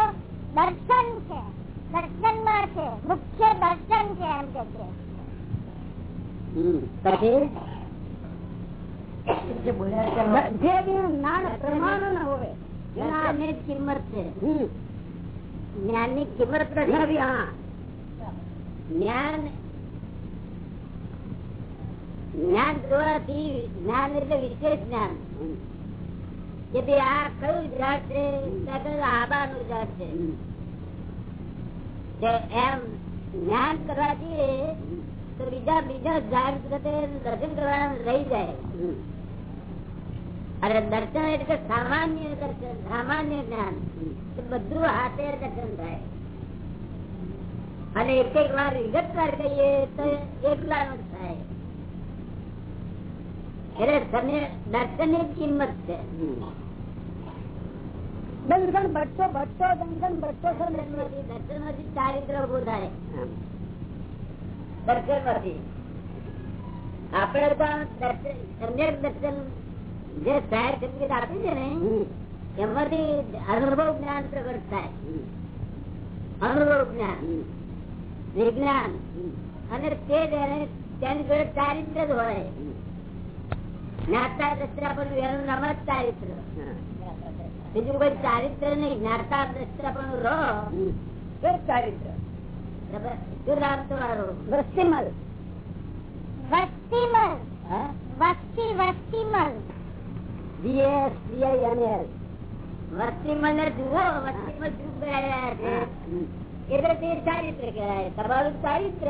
દર્શન છે. દર્શન છે મુખ્ય દર્શન છે એમ કે છે. કિંમત નથી. હા. જ્ઞાન જ્ઞાન જોવાથી જ્ઞાન એટલે વિશેષ જ્ઞાન. કે ભાઈ આ કયું ઝાડ છે? આબા નું જાત ઝાડ છે તે એમ જ્ઞાન કરવાથી તો બીજા બીજા સાથે દર્શન કરવા રહી જાય. અને દર્શન એટલે સામાન્ય દર્શન, સામાન્ય જ્ઞાન. બધું હાથે દર્શન થાય. અને એક એક વાર વિગતવાર કહીએ તો એકલા નું થાય. એટલે દર્શનની કિંમત છે. ભટ્ટો ભટ્ટો દંડગણ ભટ્ટો સર દર્શનમાંથી ચારિત્ર ઉભું થાય. દર્શનમાંથી આપણે પણ દર્શન જે સાહેબ સંકેત આપી છે ને એમાંથી અનુભવ જ્ઞાન પ્રગટ થાય. અનુભવ જ્ઞાન. વિજ્ઞાન. અને તે તેની જોડે ચારિત્ર જ હોય. જ્ઞાતા દ્રષ્ટા પણ એનું નામ જ ચારિત્ર. બીજું કોઈ ચારિત્ર ને જ્ઞાતા દ્રષ્ટા પણ રહો ચારિત્ર. વસ્તીમલ. વસ્તીમલ. ને જુઓ વસ્તીમાં શું કરાયા છે એટલે તે ચારિત્ર કહેવાય. તમારું ચારિત્ર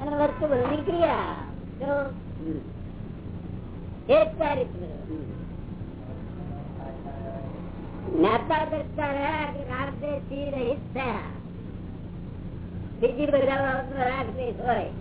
અને વસ્તુ બધી ક્રિયા તો એ ચારિત્ર. જ્ઞાતા દ્રષ્ટા રહ્યા કે રાગદેશથી રહિત થયા બીજી બધા બાબતનો રાગદેશ હોય.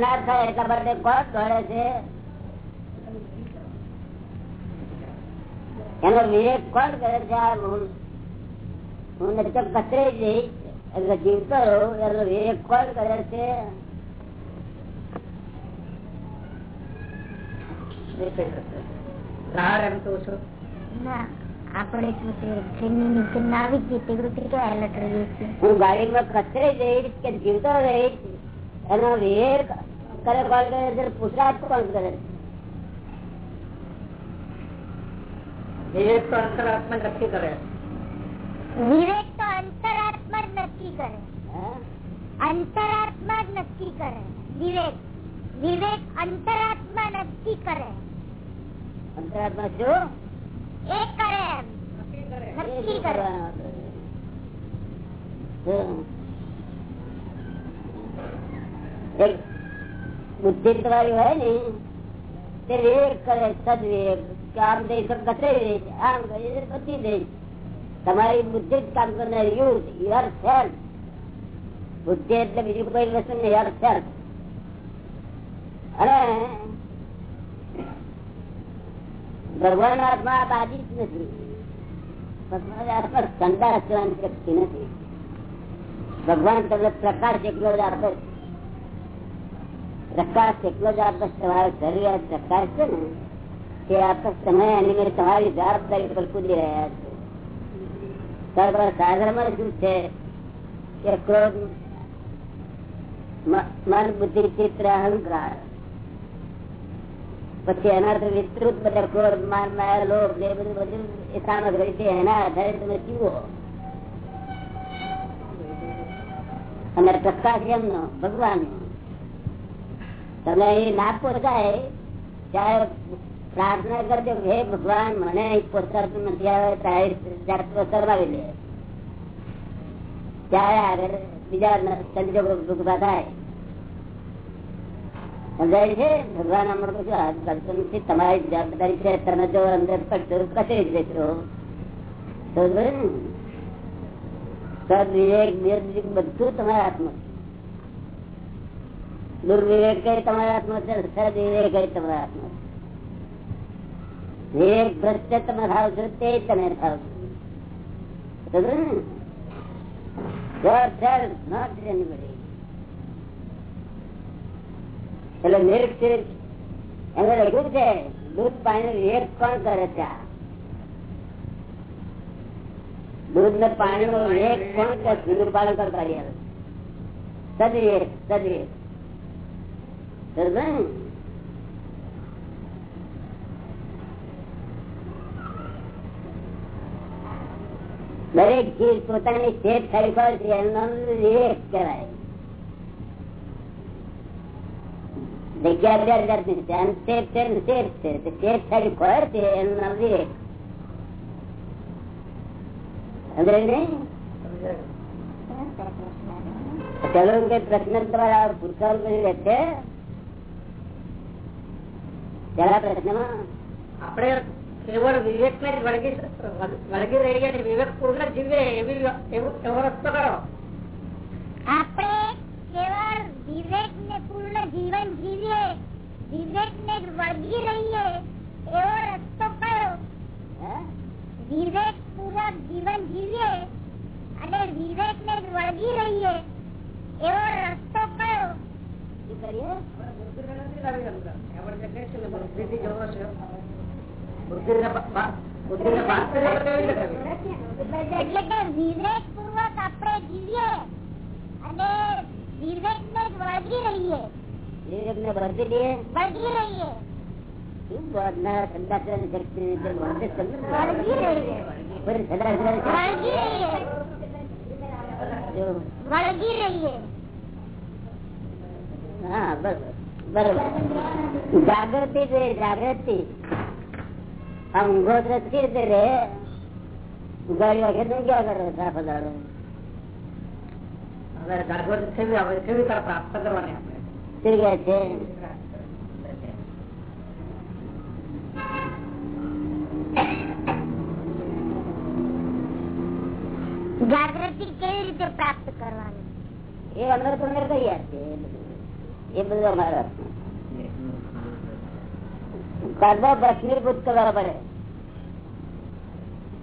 ના થાય એટલા માટે કોણ દોડે છે. એનો વિવેક કોણ કરે છે આ હું નથી કચરે જઈશ. એટલે જીવતો એનો વિવેક કોણ કરે છે? ના આપણે હું ગાડીમાં કચરે જઈશ કે જીવતો રહીશ? એનો વિવેક કરે કોણ કરે છે પુરુષાર્થ કોણ કરે છે વિવેક તો અંતરાત્મા નક્કી કરે વિવેક તો અંતરાત્મા જ નક્કી કરે હા? અંતરાત્મા જ નક્કી કરે વિવેક વિવેક અંતરાત્મા નક્કી કરે અંતરાત્મા શું એ કરે એમ નક્કી કરે એક બુદ્ધિ વાળી હોય ને, તે વેગ કરે સદવેગ કામ દે કચરી દઈશ આમ કરે પછી દે તમારી બુદ્ધિ જ કામ કરનાર યુથ યોર સેલ્ફ બુદ્ધિ એટલે બીજું કોઈ વસ્તુ ને યોર સેલ્ફ અને ભગવાન આત્મા બાજી જ નથી. ભગવાન આત્મા સંદાસ શક્તિ નથી. ભગવાન તમને પ્રકાશ એકલો જ આપે છે. પ્રકાશ એટલો જ આપે છે. જરૂરિયાત પ્રકાશ છે ને તે આપે છે. તમે એની મેળે તમારી જવાબદારી પર કૂદી રહ્યા છો તમારા સાધનમાં શું છે કે ક્રોધ, મન બુદ્ધિ ચિત્ર અહંકાર પછી એના વિસ્તૃત બધા ક્રોધ, માન, માયા, લોભ એ બધું બધું એ સામગ્રી છે એના આધારે તમે જીવો અને પ્રકાશ એમનો ભગવાન તમે એ ના પોસાય ત્યારે પ્રાર્થના કરજો હે ભગવાન, મને પોસાતું નથી આવે ત્યારે સરવાવી લે. ત્યારે આગળ બીજા સંજોગો ઊભા થાય. સમજાય ભગવાન તમારી જવાબદારી છે, તમે જો અંદર કચરી દેશો બધું તમારા હાથમાં. દુર્વિવેક કઈ તમારા હાથમાં છે સદવિવેક કઈ તમારા હાથમાં વિવેક ભ્રષ્ટ તમે થાવ છો, તે તમે થાવ છો. એટલે નિરીક્ષિત એમને છે? દૂધ પાણી વિવેક કોણ કરે છે? દૂધ ને પાણી નો વિવેક કોણ કરે પાલન કરતા સદવિવેક સદવિવેક? દરેક જીવ પોતાની શેઠ ખરેખર છે એનું નામ વિવેક કહેવાય. જગ્યા અગિયાર જાતની છે અને શેઠ છે શેઠ છે શેઠ થાય છે એનું નામ વિવેક ચલો કે પ્રશ્ન તમારા પૂછવા કરી રહે છે પેલા પ્રશ્નમાં આપણે કેવળ વિવેક ને જ વળગી રહીએ વિવેક પૂર્ણ જીવે એવી એવો એવો રસ્તો કરો. આપણે કેવળ વિવેક ને પૂર્ણ જીવન જીવીએ વિવેક ને જ વળગી રહીએ એવો રસ્તો કયો વિવેક પૂર્વક જીવન જીવીએ અને વિવેક ને જ વળગી રહીએ એવો રસ્તો કયો એટલે કે વિવેક પૂર્વક આપણે જીવીએ અને વિવેક ને જ રહીએ વિવેક ને ભરતી રહીએ વળગી રહીએ વળગી રહીએ હા બરોબર. જાગૃતિ છે જાગૃતિ. આ ઊંઘો તો સી રીતે રે. ઉગાડી વાગે તો ક્યાં કરે સાફ દાડો જાગૃત કેવી રીતે પ્રાપ્ત કરવાની આપણે. છે. જાગૃતિ કેવી રીતે પ્રાપ્ત કરવાની? એ અંદર અંદર તૈયાર છે એ બધું. અમારા કર્મ ભસ્મીભૂત કરવા પડે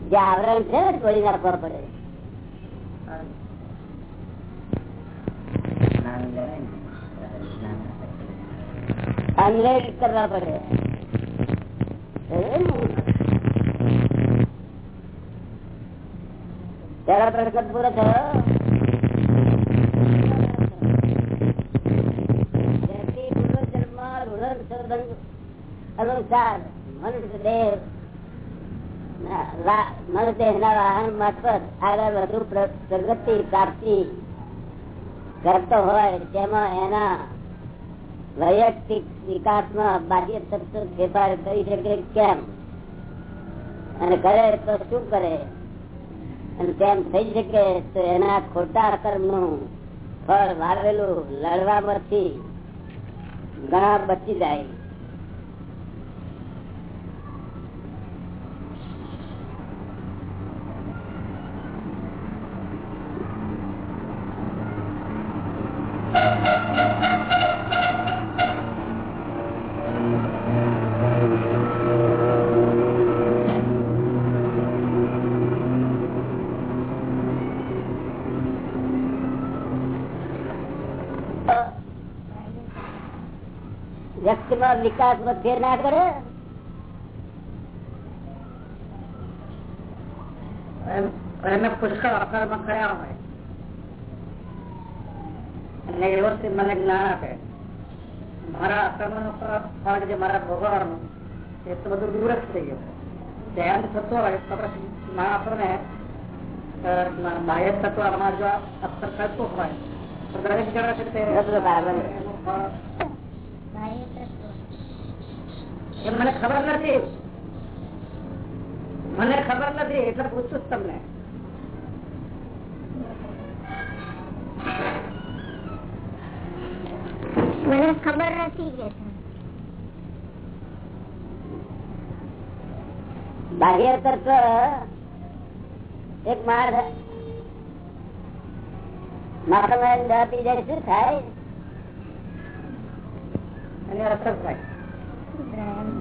જે આવરણ છે ને તોડી નાખવા પડે કરવા પડે ત્યારે? પ્રશ્ન પૂરો થયો મનુષ્ય દેહ મનુદેહના વાહન મારફત આગળ વધુ પ્રગતિ પ્રાપ્તિ કરતો હોય, તેમાં એના વૈયક્તિક વિકાસમાં બાહ્ય તત્વ વેપાર કરી શકે કેમ? અને કરે તો શું કરે? અને તેમ થઈ શકે તો એના ખોટા કર્મનું ફળ વાવેલું લડવામાંથી ઘણા બચી જાય. વિકાસમાં ફેર ના કરે એમ- એને પુષ્કળ અકર્મ કર્યા હોય. અને વ્યવસ્થિત મને જ્ઞાન આપે. મારા અકર્મનું ફળ જે મારા ભોગવવાનું એ તો બધું દૂર જ થઈ ગયું. ધ્યાન થતું હોય તો પછી માણસોને બાહ્ય તત્વ આમાં જો અસર કરતું હોય તો દરેક જણા છે તે એ મને ખબર નથી. મને ખબર નથી એટલે પૂછું તમને. મને ખબર નથી કે બાહ્ય તત્વ એક માર માથામાં દા પી જાય શું થાય? અને અસર થાય.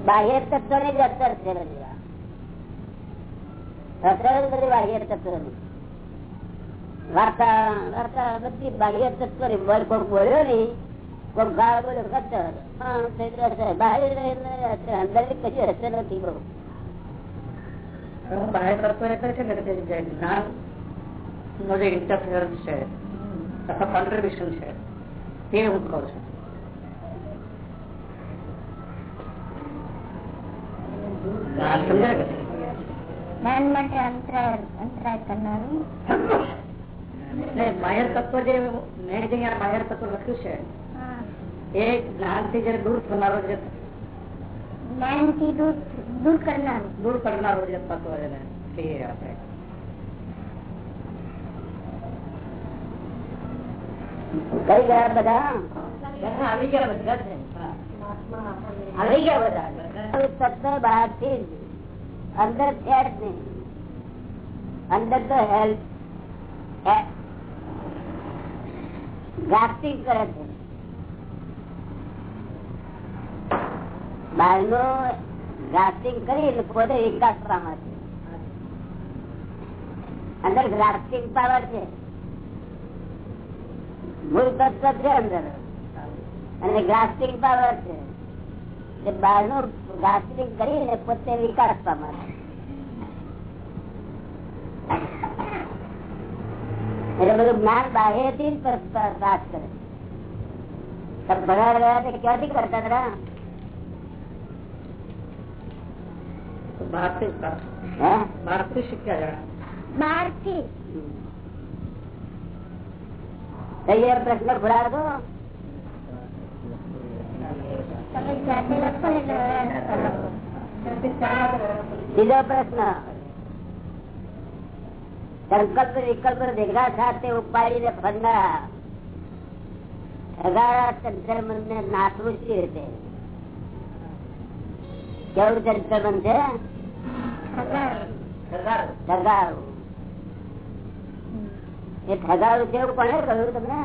બાહ્ય તત્વ ને જ અસર છે. અસર જ બધી બાહ્ય તત્વની વાર્તા વાર્તા બધી બાહ્ય તત્વની બોલ કોક બોલ્યો નહીં, કોક ગાળ બોલ્યો હશે. બાહ્ય અંદરની કશી અસર નથી બહુ. બાહ્ય તત્વ એટલે છે ને જ્ઞાન નો જે ઇન્ટરફિયરન્સ છે અથવા કોન્ટ્રીબ્યુશન છે, તે હું કહું છું. બાહ્ય તત્વ જે મેં જે બાહ્ય તત્વ લખ્યું છે એ જ્ઞાનથી જયારે દૂર થનારો જે જ્ઞાનથી દૂર દૂર કરનારું. દૂર કરનારો જે તત્વ છે ને આપણે કઈ ગયા બધા? આવી ગયા બધા છે આવી ગયા બધા. સત્તર બહારથી અંદર અંદર તો હેલ્થ ગ્રાફ્ટિંગ કરે છે. બહારનું ગ્રાફ્ટિંગ કરી પોતે વિકાસ પામે છે અંદર ગ્રાફ્ટિંગ પાવર છે. મૂળ તત્વ છે અંદર. અને ગ્રાફ્ટિંગ પાવર છે. જે બહારનું ગ્રાફ્ટિંગ કરીને પોતે વિકાસ પામે એટલે બધું જ્ઞાન બાહ્યથી જ પ્રાપ્ત કરે તમે રહ્યા ગયા ક્યાંથી કરતા હતા? બહારથી થી શીખ્યા બહારથી પ્રશ્ન ભરાડ એટલે બીજો પ્રશ્ન. સંકલ્પ વિકલ્પ ભેગા સાથે ઉપાડીને ફરનારા ને નાથવું કેવી રીતે? કેવું ચંદ્રમન છે? ઠગારું એ ઠગારું છે એવું કહ્યું તમને?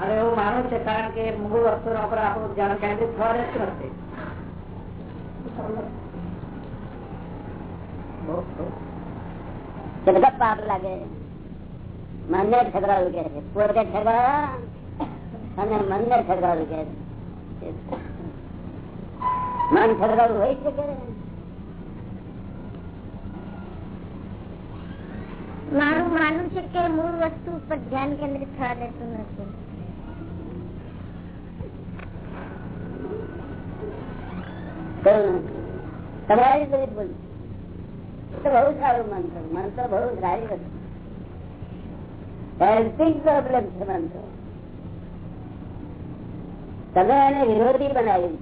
મારે એવું માનવું છે કારણ કે મૂળ વસ્તુ પર આપણું ધ્યાન કેન્દ્રિત થવા રહેતું નથી. કેટલા પાપ લાગે. મનને ઠગાડું કે છે. પોતે ઠગાડા અને મનને ઠગાડું કે છે. મન ઠગાડું હોય છે કે મારું માનવું છે કે મૂળ વસ્તુ ઉપર ધ્યાન કેન્દ્રિત થવા દેતું નથી કયું નથી? તમારી બધી ભૂલ બહુ સારું મંત્ર મંત્ર બહુ સારી વસ્તુ. પ્રોબ્લેમ છે મંત્ર તમે એને વિરોધી બનાવી.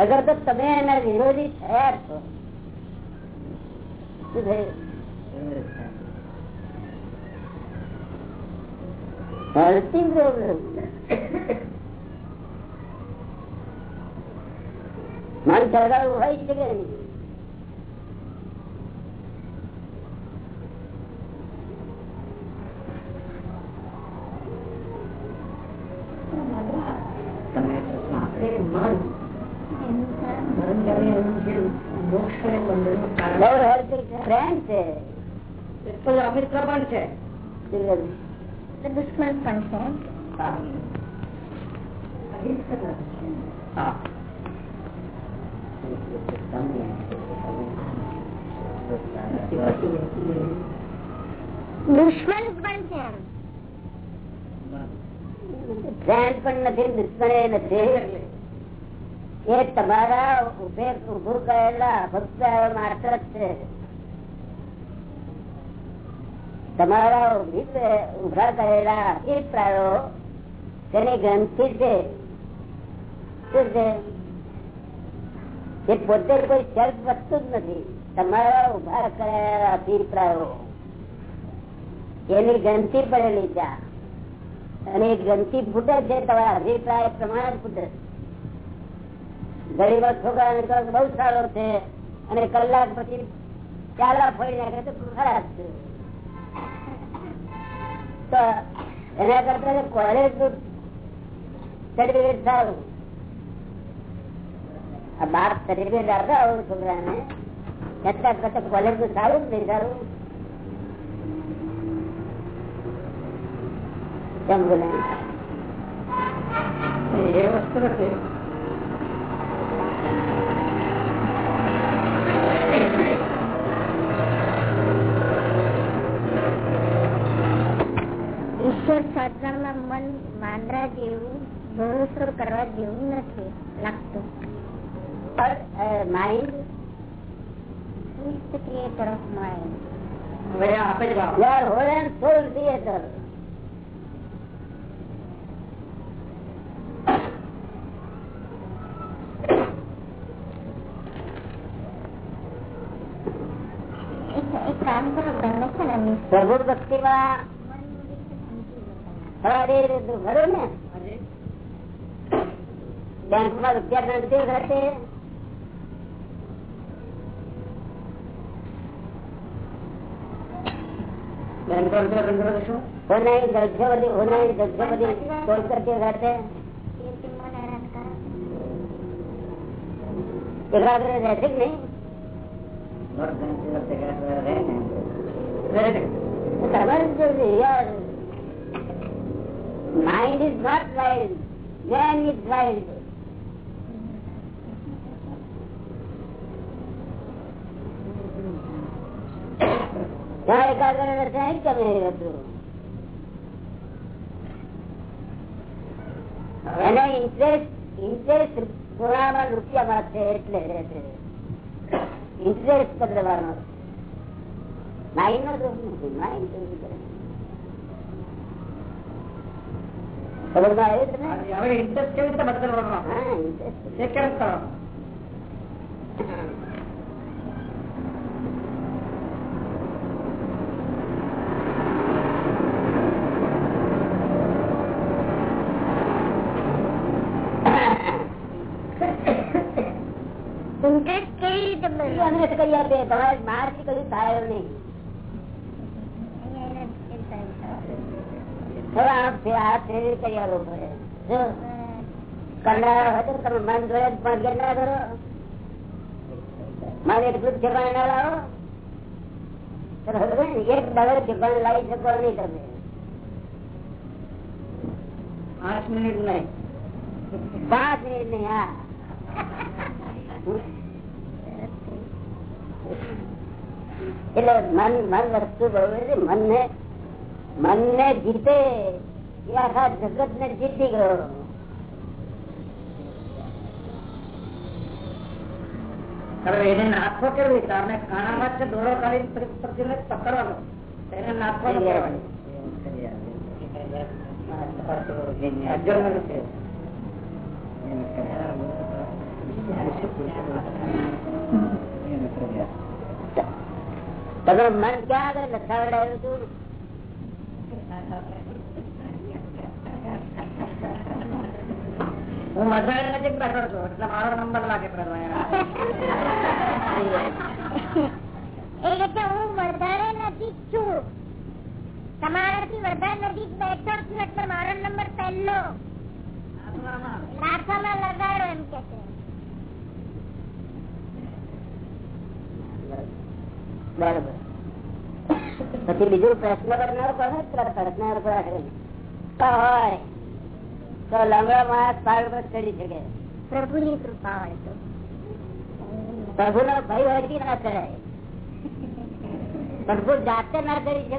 અગર તો તમે એના વિરોધી થયા છો, શું થયું? પ્રોબ્લેમ મન ઠગાડવું હોય છે કે નહીં તમે આપણે મન મન જ્યારે એનું જે મોક્ષ અને હોય છે. એ તો પણ છે. તો દુશ્મન પણ છે. ફ્રેન્ડ પણ નથી દુશ્મન તેની ગ્રંથિ છે. શું છે? એ પોતે કોઈ સેલ્ફ વસ્તુ જ નથી. તમારા ઊભા કરેલા અભિપ્રાયો. એની ગ્રંથિ પડેલી ત્યાં અને એ ગ્રંથિ ફૂટે છે, તમારા અભિપ્રાય પ્રમાણે ફૂટે. ગરીબ છોકરા બહુ સારો છે. અને કલાક પછી ચાલા ફરી નાખે તો ખરાબ છે. તો એના કરતા કોલેજ સર્ટિફિકેટ સારું. બાર સર્ટિફિકેટ આપે આવું છોકરાને. કરતા કરતા કોલેજનું સારું જ નહીં સારું. કેમ બોલે? એ વસ્તુ નથી. ઈશ્વર સાધનામાં મન માંદરા જેવું ભરોસો કરવા જેવું નથી લાગતું. Creator of mind? whole and soul ને ખરું ને. રૂપિયા ગણતરી વખતે mind is not wild man ત્યાં એકાગ્ર ત્યાં જ ગમે હતું એને ઇન્ટરેસ્ટ ઇન્ટરેસ્ટ પુરામાં રૂપિયામાં છે એટલે રહે છે ઇન્ટરેસ્ટ બદલવાનો માઇન્ડ નો નથી. માઇન્ડ ઇન્ટરેસ્ટ કેવી રીતે બદલવાનો ઇન્ટરેસ્ટ કેવી રીતે બદલો? અમે કરી આપે તમારે મારથી કશું થાય એવું નહીં હવે આ ફે- આ પ્રેરિત કરી આપવું પડે જો કરનારા હોય તો એક ડગર ઠેકાણ લાવી શકો નહીં તમે. પાંચ મિનિટ નહીં. પાંચ મિનિટ નહીં હા. એટલે મન મન વસ્તુ છે મન ને જીતે એ આખા જગત ને જીતી ગયો. એને નાખવો કેવી રીતે? આપણે કાણામાં છે કાઢીને પછી પકડવાનો. એને છે. હું મધરાઈ નજીક બેઠો છું એટલે મારો નંબર લાગે છું તમારાથી વધારે નજીક બેઠો છું એટલે મારો નંબર પહેલો. નાથામાં લગાડો એમ કે છે. બરોબર. પછી બીજું પ્રશ્ન કરનાર કોને પ્રશ્ન હોય તો લંગડા માણસ પાડ પર ચડી શકે. પ્રભુની કૃપા હોય તો. પ્રભુ નો ભય હજી ના કરાય પ્રભુ જાતે ના કરી શકે.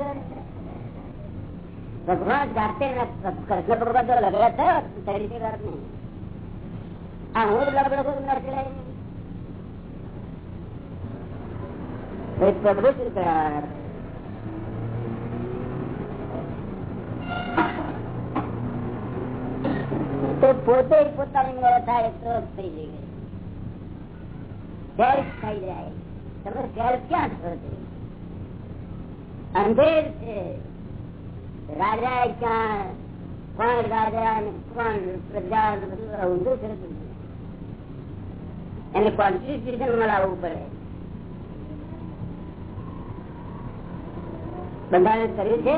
ભગવાન જાતે કૃષ્ણ ભગવાન તો લગડા થયો ચડી શકે નહીં. આ હું જ લગડો છું પોતે પોતાની મેળે થાય, તો થઈ જાય. સેલ્ફ થઈ જાય. તમે સેલ્ફ ક્યાં છો? અંધેર છે. રાજા ક્યાં? કોણ રાજા ને કોણ પ્રજા બધું ઊંધું છે? એને કોન્સ્ટિટ્યુશન મળાવવું પડે. બંધારણ કર્યું છે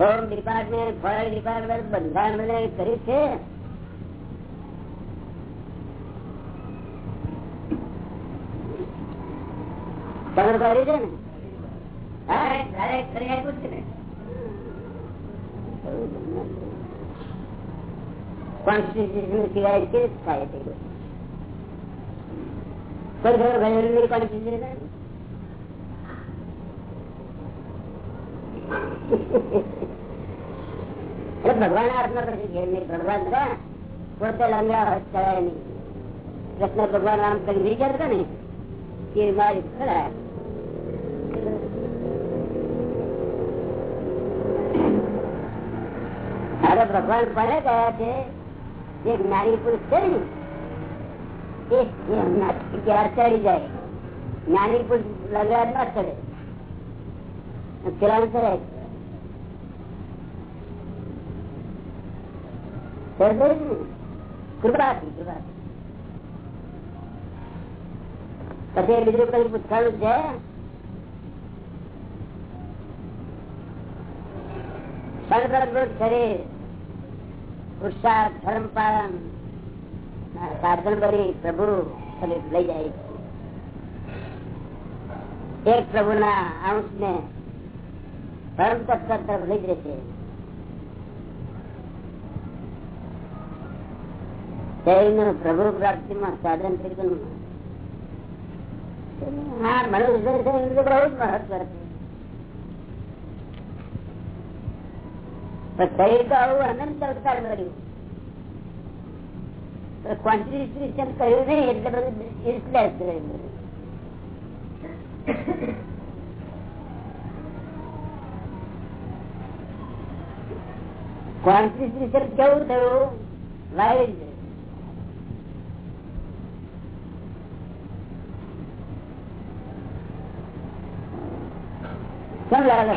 હોમ ડિપાર્ટમેન્ટ ફોરેન ડિપાર્ટમેન્ટ બંધારણ બધા કર્યું છે તમે કર્યું છે ને હા ડાયરેક્ટ કરી આપ્યું છે ને કોન્સ્ટિટ્યુશન સિવાય કેવી રીતે થાય તે ભગવાન નહીં, ભગવાન પોતે લંગડા ચડાય નહીં. કૃષ્ણ ભગવાન આમ કરી નહીં હતા ને એ મારી ખરા. અરે ભગવાન પડે ગયા છે. જે જ્ઞાની પુરુષ છે ને એ ક્યાર ચડી જાય જ્ઞાની પુરુષ લગાડ ના ચડે પેલા ચડે કૃપાથી કૃપાથી પછી બીજું કઈ પૂછવાનું છે શરીર પુરુષાર્થ ધર્મ પાલન સાધન કરી પ્રભુ લઈ જાય એક પ્રભુ ના અંશ ને પરમ તત્વ તરફ લઈ જાય છે. પ્રભુ પ્રાપ્તિ માં સાધન કીર્તન હા મનુષ્ય જ છે. શરીર તો આવું અનંત અવતાર કર્યું કોન્સ્ટિટ્યુશન કહ્યું નહીં એટલે બધું યુઝલેસ રહ્યું કોન્સ્ટિટ્યુશન કેવું થયું? વાઇલ્ડ કેમ લાગે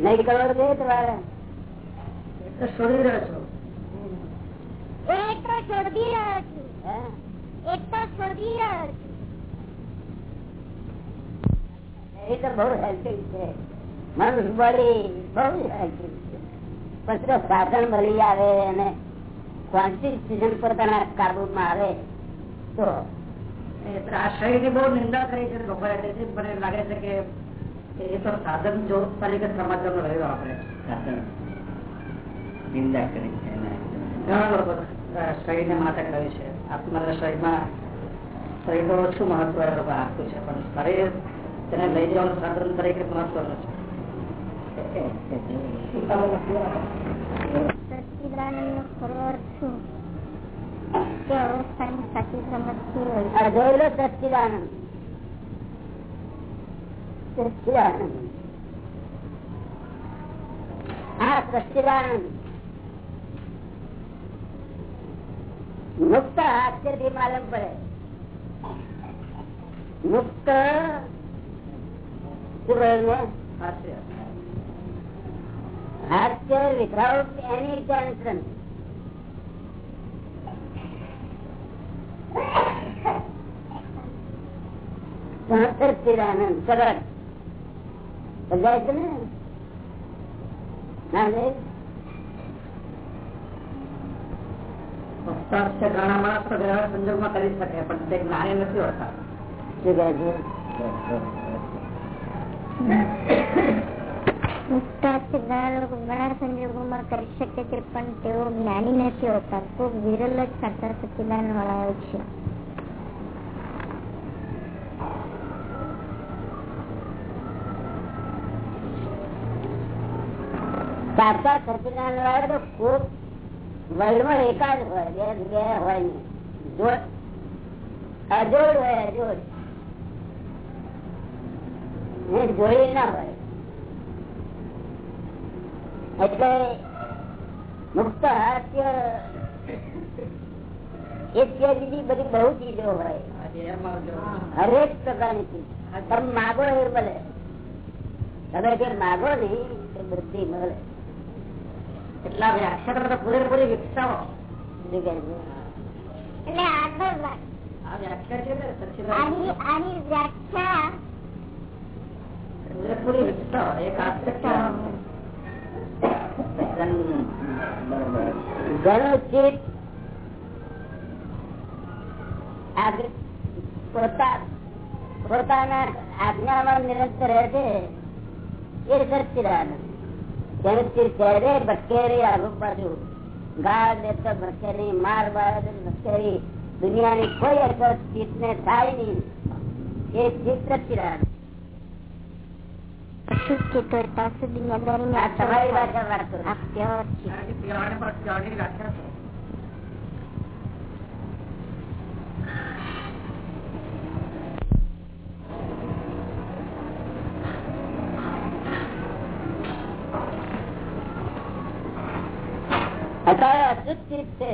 નહીં કરવાનું દે તમારે રહ્યો છો. એક તો છોડી રહ્યો છું એક તો છોડી રહ્યો છું એ તો બહુ હેલ્પી છે. મન બોડી બહુ હેલ્પી છે. પછી સાધન મળી આવે અને કોન્સ્ટિટ્યુશન પોતાના કાબુમાં આવે તો આશ્રયની બહુ નિંદા કરી છે લોકોએ તેથી મને લાગે છે કે એ તો સાધન જો તરીકે સમજવાનો રહ્યો આપણે. નિંદા કરી છે ઘણા લોકો શરીર ને માટે કહ્યું છે. આત્મા શરીરમાં શરીરનું ઓછું મહત્વ એ છે, પણ શરીર તેને લઈ જવાનું સાધન તરીકે મહત્વનું છે. સચિદાનંદ નો ખરો અર્થ શું તે અવસ્થાની સાચી સમજતી હોય અર્ધોયલો સચ્ચિદાનંદ સચ્ચિદાનંદ હા સચ્ચિદાનંદ મુક્ત હાસ્યથી માલમ પડે. મુક્ત હાસ્ય વિધાઉટ એની ટેન્શન સચિદાનંદ સરળ સમજાય છે ના રે? હાસ્ય ઘણા માણસ તો ગ્રહણ સંજોગમાં કરી શકે પણ તે જ્ઞાની નથી હોતા. ઘણા સંજોગોમાં કરી શકે છે પણ તેઓ જ્ઞાની નથી હોતા. ખૂબ વિરલ જ સાચા સચિદાન વાળાઓ છે. સાચા સચિદાન વાળા તો ખૂબ વર્લ્ડમાં એકાદ હોય બે બે હોય નહીં. અજોડ હોય અજોડ જોઈ ના હોય. એટલે મુક્ત હાસ્ય એ સિવાય બીજી બધી બહુ ચીજો હોય. હરેક પ્રકારની ચીજ. તમે માગો એ મળે તમે જે માગો નહીં એ બુદ્ધિ મળે. એટલા વ્યાખ્યા તમે પૂરેપૂરી વિકસાવો? એટલે આની વ્યાખ્યા પૂરેપૂરી વિકસાવો એક પોતાના આજ્ઞામાં નિરંતર રહે છે. એ સરખી રહ્યા ચિત્ત ગાળ દેતો માર બાળ ભટકે દુનિયાની કોઈ અસર ચિત્તને થાય નહીં. એ આ દુનિયાદારીની તમારી ભાષા વાત કરું. અત્યારે અશુદ્ધ ચિત્ત છે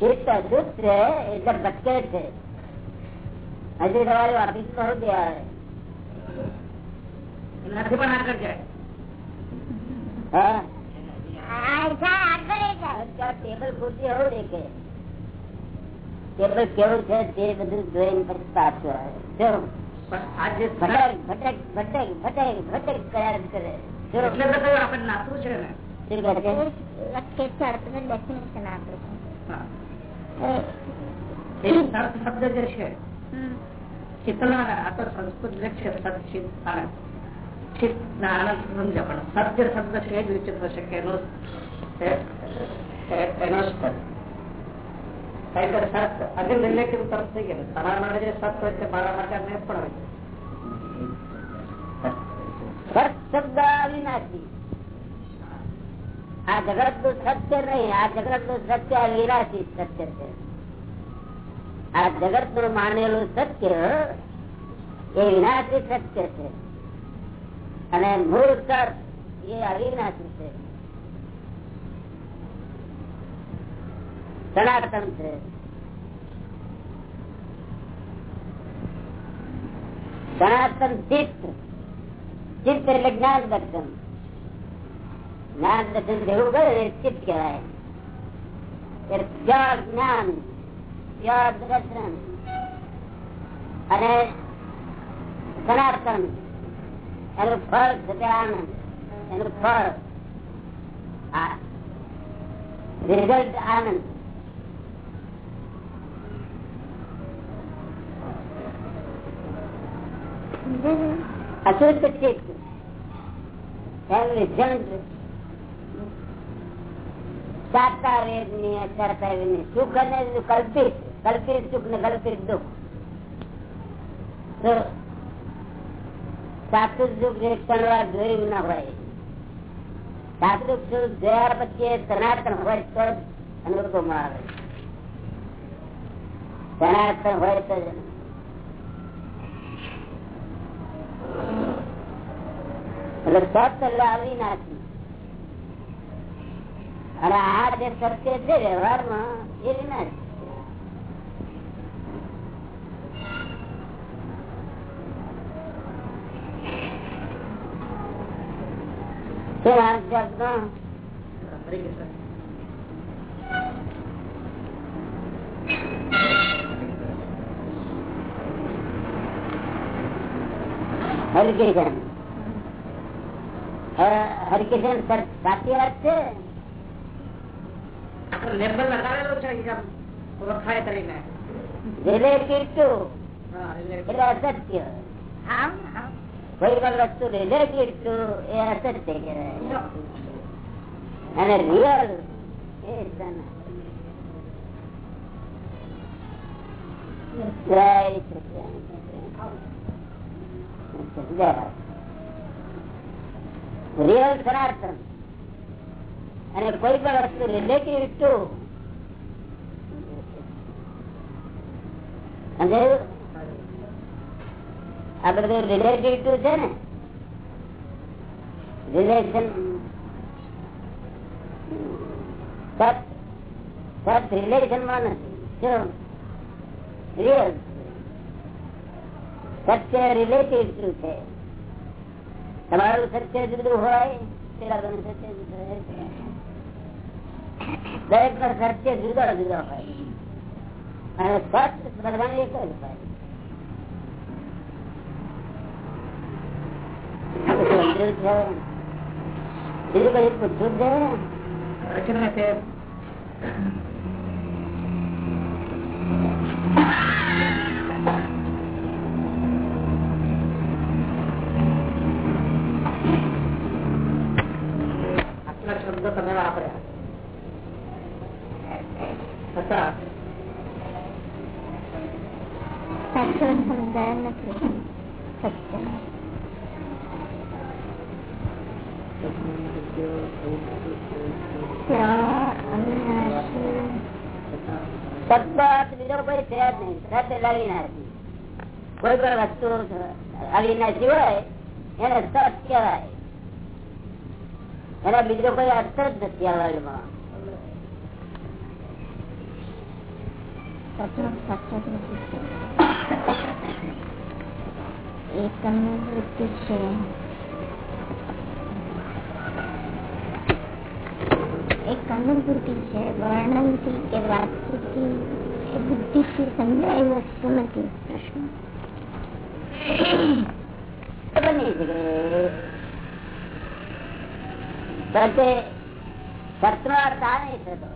ચિત્ત અશુદ્ધ છે એટલે ભટકે છે હજી તમારી ઓફિસમાં શું આવે એનાથી પણ આગળ જાય હા આ જાય આગળ એ જાય અત્યારે ટેબલ ખુરશી એવું દેખે ટેબલ કેવું છે તે બધું જોઈને પછી પાછું આવે જો પણ આ જે ભટક ભટક ભટક ભટક ભટક કર્યા જ કરે જો એટલે તો કહ્યું આપણે નાતું છે ને શબ્દ જે છે. શીતલા આ તો સંસ્કૃત શીત આનંદ સમજે પણ સત્ય શબ્દ છે જ વિચિત્ર છે કે એનો એ- એ- એનો જ સત અગર રિલેટિવ તરફ થઈ ગયા તમારા માટે જે સત હોય તે મારા માટે મેં પણ હોય સત શબ્દ અવિનાશી આ જગતનું સત્ય નહીં, આ જગતનું સત્ય અવિનાશી સત્ય છે. આ જગતનું માનેલું સત્ય એ વિનાશી સત્ય છે. અને મૂળ સત એ અવિનાશી છે. સનાતન છે. સનાતન ચિત્ત. ચિત્ત એટલે જ્ઞાન દર્શન. જ્ઞાન દર્શન જેવું કરે એ ચિત્ત કહેવાય. પ્યોર જ્ઞાન પ્યોર દર્શન. અને સનાતન. એનું ફળ આનંદ. એનું ફળ. રિઝલ્ટ આનંદ. અશુદ્ધ ચિત્ત? એનું રિઝલ્ટ સાતા વેદની અચરતા વેદની સુખ અને કલ્પિત. કલ્પિત સુખ ને કલ્પિત દુઃખ. તો સાચું સુખ એક ક્ષણવાર જોયું ના હોય. સનાતન હોય તો અનુભવમાં આવે. સનાતન હોય તો એટલે સત એટલે અવિનાશી અને આ જે સત્ય છે વ્યવહારમાં એ કૃષ્ણ હરિકિશન. હરિકિશન સાચી વાત છે? લેબલ લગાવેલું છે ઓળખાય કરીને રિલેટિવ એટલે એટલે અસત્ય. આમ આમ કોઈ વસ્તુ રિલેટિવ એ અસત્ય કહેવાય. અને રિયલ એ રિયલ સનાતન. અને કોઈ પણ વસ્તુ રિલેટિવ ટુ આ બધું રિલેટિવ ટુ છે ને? રિલેશન રિલેશનમાં નથી સત્ય રિલેટિવ ટુ છે? તમારું સત્ય જુદું હોય તેરા સત્ય જુદું હોય. દરેક નો સત્ય જુદો જુદો હોય અને સત બધાને એક જ હોય? બીજું કઈ પૂછવું છે. સમજાય નથી. સત્ય ત્યાં બીજો કોઈ છે જ નહીં. સત એટલે કોઈ પણ વસ્તુ અવિનાશી હોય એને સત કહેવાય. એના બીજો કોઈ અર્થ જ નથી આ વર્લ્ડમાં. એક વૃત્તિ છે એક અનુભૂતિ છે વર્ણનથી કે વાતચીતથી કે બુદ્ધિથી સમજાય એવું વસ્તુ નથી. પ્રશ્ન. શબ્દનો અર્થ આ નહીં થતો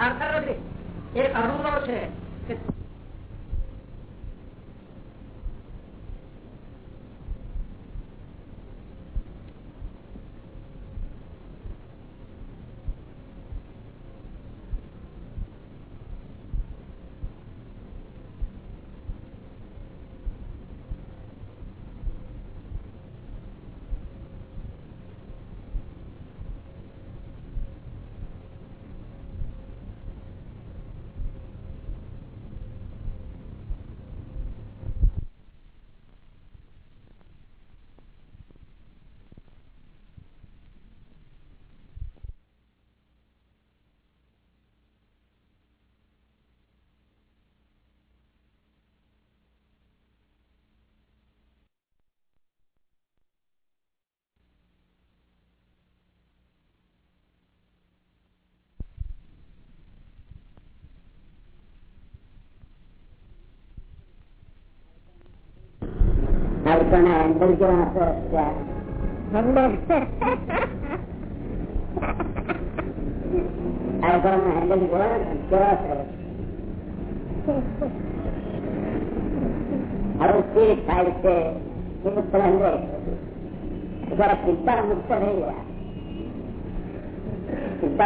અર્થ નથી એક અનુભવ છે કે પણ કેવા હશે આઈફોન હેન્ડલ કેવા હવે સ્પીડ થાય છે બધું અંદર જરા ચિંતા મુક્ત થઈ ગયા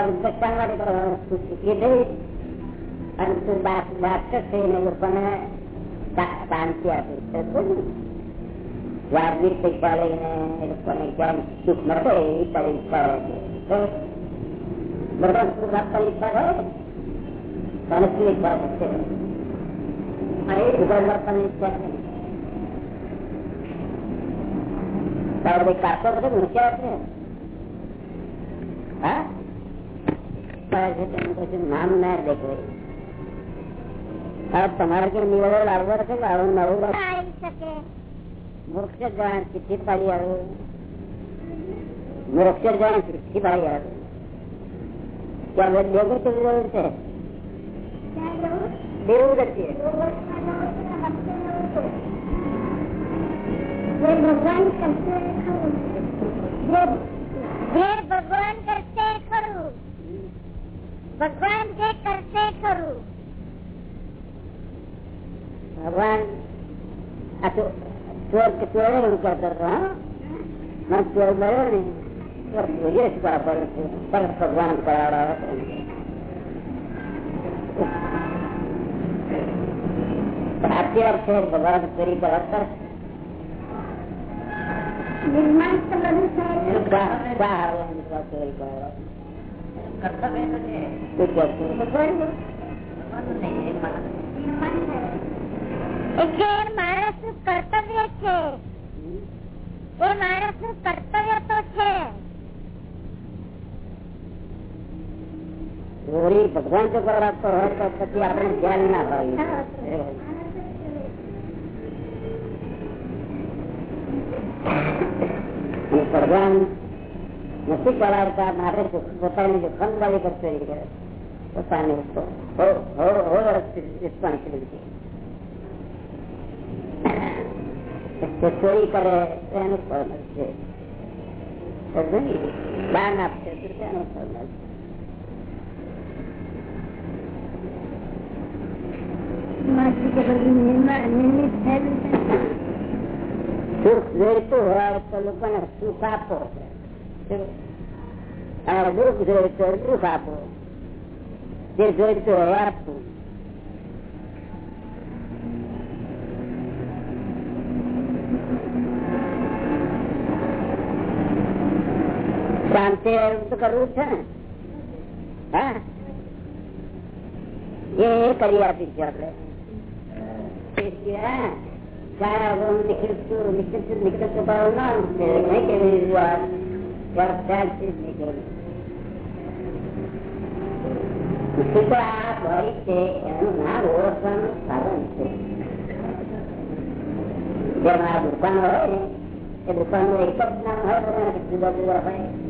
મુક્ત લોકોને શાંતિ આપી વાજબી પૈસા લઈને એ લોકોને સુખ મળે એ બધા સુખ છે અને ઊભા આપવાની છે તારો ભાઈ છે હા નામ ના દેખાય હા તમારે કે નિવેદન લાવવા છે આવી શકે મોક્ષ જવાન ચિઠ્ઠી પાડી આવે મોક્ષ જવાન ચિઠ્ઠી પાડી આવે ત્યાં બેગું તો જરૂર છે દેવું ભગવાન કરશે ખરું ભગવાન જે કરશે ખરું ભગવાન આ તો છે. તરત ભગવાન કરાવડાવે સાચી વાત છે ભગવાન ચોરી કરાવતા નિર્માણ તો બધું થાય ચોરી કરાવડા કર્તવ્ય એટલે માણસનું કર્તવ્ય છે એ માણસનું કર્તવ્ય તો છે ચોરી ભગવાન જો કરાવતો હોય તો પછી આપણે ધ્યાન ના હોય ભગવાન નથી કરાવતા મારે પોતાની જોખમ વાળી કરશે પોતાની રિસ્પોન્સિબિલિટી ચોરી કરે એનું ફળ છે. દાન આપશે તો તેનું ફળ મળશે. છે. સુખ જોઈતું હોય તો લોકોને સુખ આપો. દુઃખ જોઈતું હોય દુઃખ આપો. જે જોઈતું હોય આપવું શાંતિ તો કરવું છે ને? એ કરી આપીશું આપડે દુકાન હોય, એ દુકાનનું એક જ નામ હોય જુદા જુદા હોય.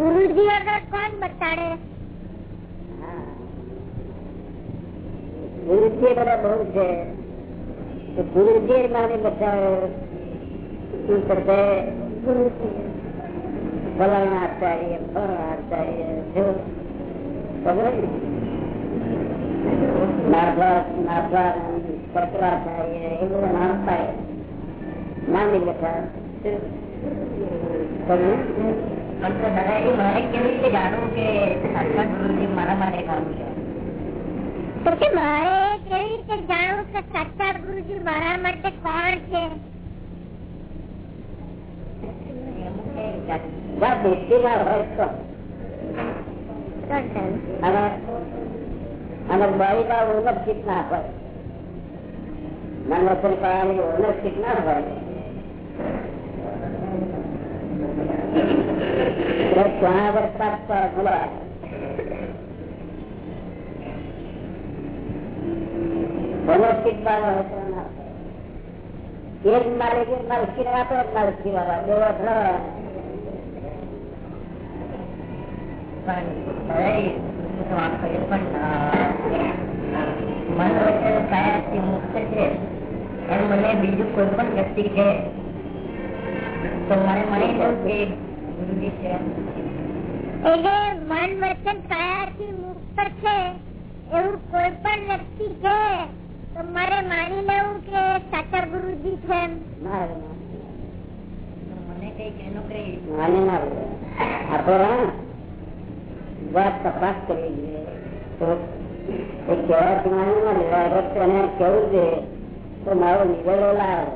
ગુરુજી વગર કોણ બતાડે? ગુરુજી બધા બહુ છે ગુરુજી માને બતાવે. શું કરતે ફલાણા આચાર્ય ફળ આચાર્ય ખબર? નાભા નાભા પત્રાચાર્ય એ બધા નામ થાય. નામ લખા અને અને બાળીમાં ના હોય. મન વચન કરવાની ઓનરશીપ ના હોય. માલિક એક માલિકી આપે એક માલિકી વાળા એમ મને બીજું કોઈ પણ વ્યક્તિ છે. મને કે છે એટલે મન વચન કાયાથી મુક્ત છે એવું કોઈ પણ વ્યક્તિ છે તો મારે માની લેવું કે સાચા ગુરુજી છે મને કઈ એનું કઈ માને ના આપણે વાત તપાસ કરવી જોઈએ તો કહેવાથી માને ના એને કેવું છે? તો મારો નિવેડો લાવો.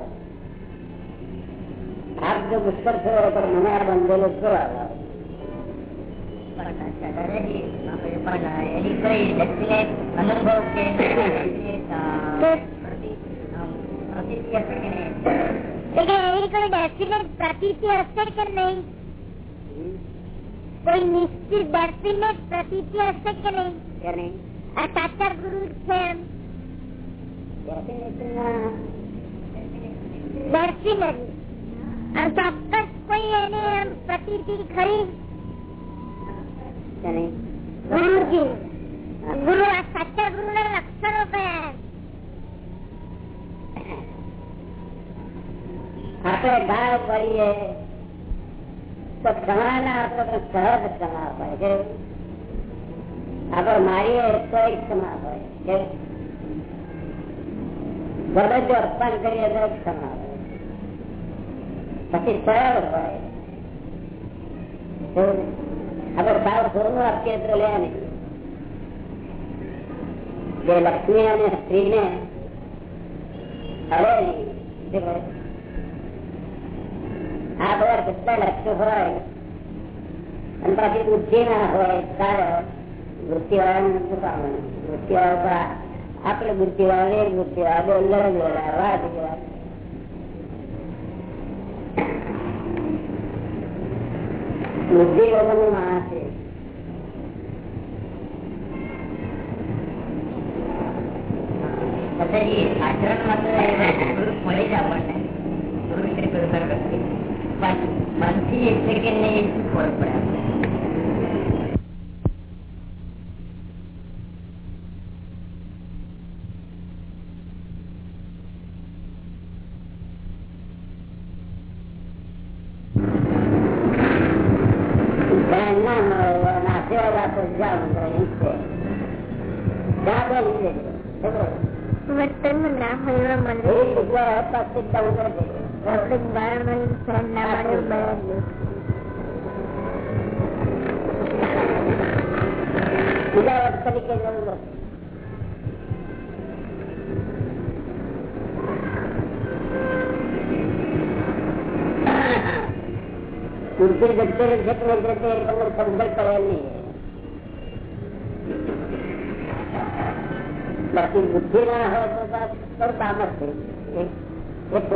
આપ જો પુષ્કર થયો પર મને આ બંધેલો એની અનુભવ કે કોઈ નિશ્ચિત હશે કે નહીં? આ સાચા ગુરુ છે એમ. ચોક્કસ કોઈ એને એમ ખરી ગુરુજી ગુરુ આ સાચા ગુરુ ના લક્ષણો આપણે ગાળ પડીએ તો ક્ષમા ના આપે તો સહજ ક્ષમા આપણે મારીએ તો ક્ષમા કે ભલે જો કરીએ તો ક્ષમા અપાય પછી સરળ હોય. આપડે સાવ સોનું આપીએ તો લે નહીં જે લક્ષ્મી અને સ્ત્રીને હવે આ બધા કેટલા લક્ષ્યો હોય. અને પછી બુદ્ધિ ના હોય, સારો. વૃત્તિવાળા વાળાને શું કામનું વૃત્તિ વાળા આપણે બુદ્ધિ વાળા એક બુદ્ધિ વાળા. બે લડ વાત વાત બુદ્ધિ વગરનો માણસ છે. પછી આચરણમાં તો ગુરુ મળી જ આપણને. મનથી એક સેકન્ડ ને શું પડે?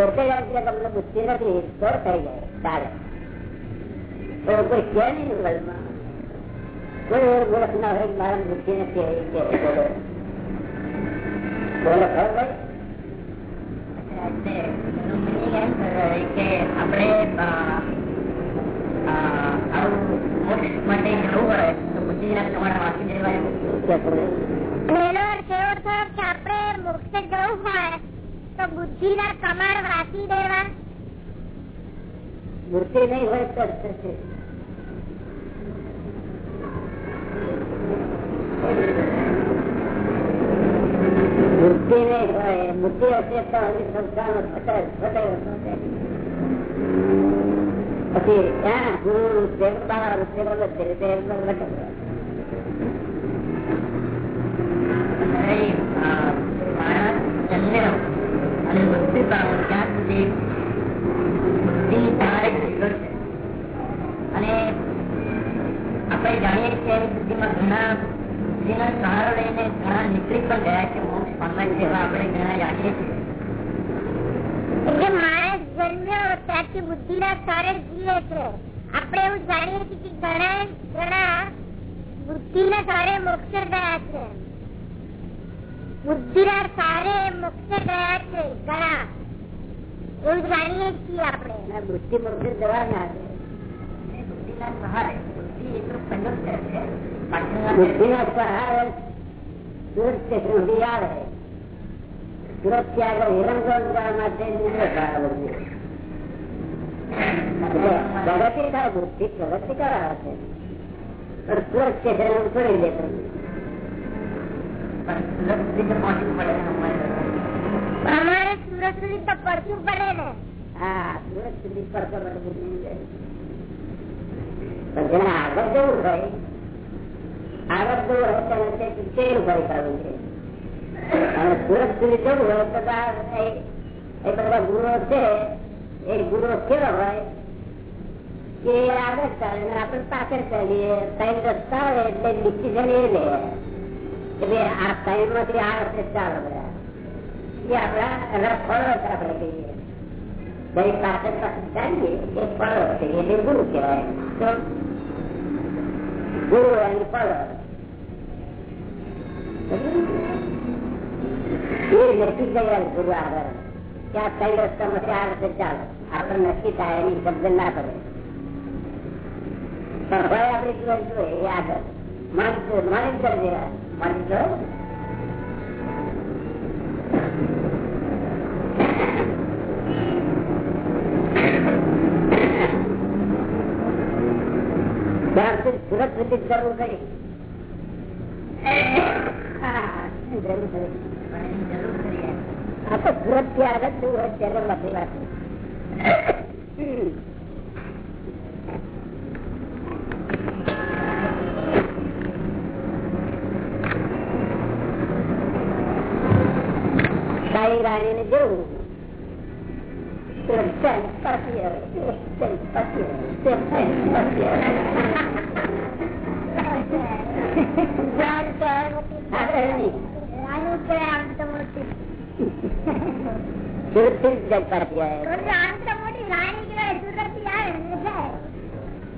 પોતે જ તમને બુદ્ધિ નથી તો થઈ જાય ચાલે તો કોઈ ના હોય મારા બુદ્ધિ કે આપણે મોક્ષ જવું હોય તો બુદ્ધિ ના પ્રમાણ વાંચી દેવા બુદ્ધિ નહીં હોય તો થશે. મૂર્તિ નહીં હોય મૂર્તિ હશે તો હજી સંસ્થાનો પછી ત્યાં ગુરુ સેવકાર સેવક છે તે એમનો લટક માણસ જન્મેલો અને આપણે માણસ જન્મ્યો ત્યાંથી બુદ્ધિ ના સ્તરે જીવે છે આપણે એવું જાણીએ છીએ કે ઘણા ઘણા બુદ્ધિ ના સ્તરે મોક્ષ ગયા છે. બુદ્ધિ ના સ્તરે છે ઘણા એવું જાણીએ છીએ આપણે. વૃત્તિ મોક્ષે જવા ના દે. બુદ્ધિના સહારે બુદ્ધિ એટલું સંગત છે. પાછળના બુદ્ધિ નો સહારો સુરત સ્ટેશન સુધી આવે. સુરતથી આગળ હિરણગઢ જવા માટે નીકળે સહારો પ્રગતિ થાય બુદ્ધિ પ્રગતિ કરાવે છે. પણ સુરત પહોંચવું પડે ને અમારે સુરત સુધી તો જવું હોય, આગળ જવું તેને તે એ- બધા ગુરુ છે, એ ગુરુ કેવા હોય? કે આગળ ચાલે આપણે પાછળ ચાલીએ, ત્રણ રસ્તા હોય એટલે ડિસિઝન એ લે. એટલે આ ત્રણમાંથી આ રસ્તે ચાલો બધા. છે એટલે ચાલો. આપણે નક્કી થાય એની શબ્દ ના કરે. પણ ભાઈ આપણે જોઈ જોઈએ આગળ. માણસ માણસ માણસ ત્યારથી સુરત સુધી જરૂર કરી હા, જરૂર કરી પણ એની જરૂર કરીએ આ તો સુરતથી આગળ હોય ત્યારે નથી વાત સાઈ રાણી ને જેવું સુરત ચાલ, પાછી આવે, ચાલ, પાછી આવે, ચાલ, પાછી આવે. આગળ નહીં. રાણી છે આમ તો મોટી સુરતથી જ પાછી આવે તો આમ તો મોટી રાણી કહેવાય સુરતથી આવે ને જાય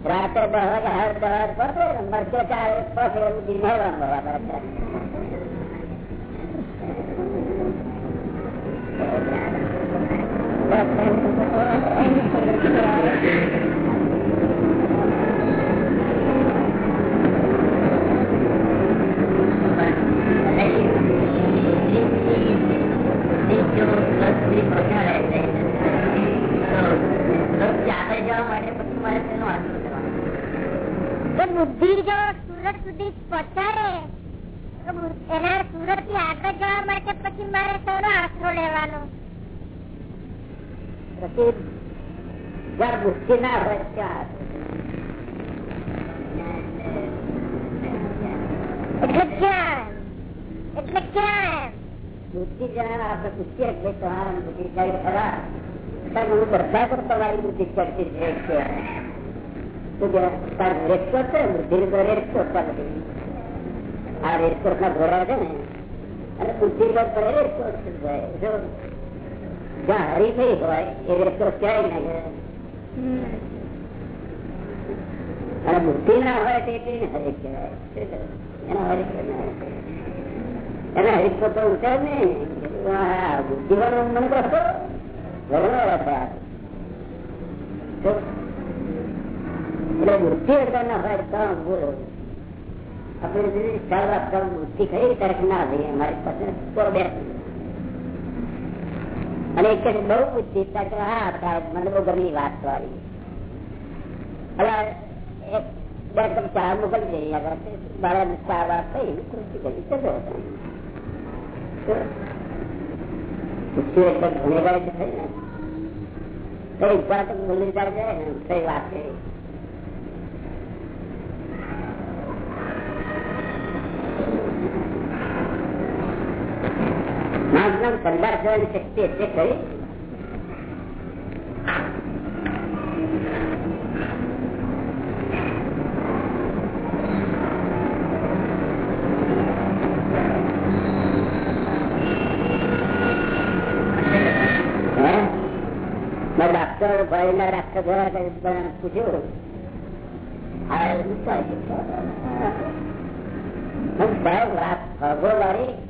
રાત્રે દસ વાગે હાર બહાર બહાર પડે ને મરચો ચાલે પછી એવું દી નહેવાનું બુદ્ધિ જો સુરત સુધી પહોંચાડે. એના સુરતથી આગળ જવા માટે પછી મારે શેનો આશરો લેવાનો? પછી જ્યાં બુદ્ધિ ના હોય ત્યાં. એટલે ક્યાં? એટલે ક્યાં? બુદ્ધિ જ્યાં આપણે પૂછીએ કે તમારા બુદ્ધિ કઈ ખરા. હું બધા પર તમારી બુદ્ધિ ચડતી છે. કે શું કે તારે રેસ્કોટ છે? બુદ્ધિ તો રેસ્કોટ બધી. આ રેસકોર્સ ના ઘોડા છે ને અને બુદ્ધિ પર પડે જ્યાં હરી થઈ હોય એ રેસકોર્સ ક્યાંય ના અને બુદ્ધિ ના હોય તે હરી કહેવાય. એના હરી એને હરીફ તો ઉઠે ને બુદ્ધિ વાળો મને કહો ઘરનો હતા એટલે બુદ્ધિ અડધા ના હોય તો આપણે ખ્યાલ તો બે. અને એક બહુ મને બહુ ગમી વાત વાળી હવે બે કપ ચાર મોકલી જઈએ બાળા ચા વાત થઈ કૃષિ કરી ચલો બુદ્ધિ એકદમ ગુનેગાર થઈ ને. કઈ ઉપર તો જાય વાત કરી નામ પરિવાર થવાની શક્તિ એટલે દ્વારા પૂછ્યું. સાહેબ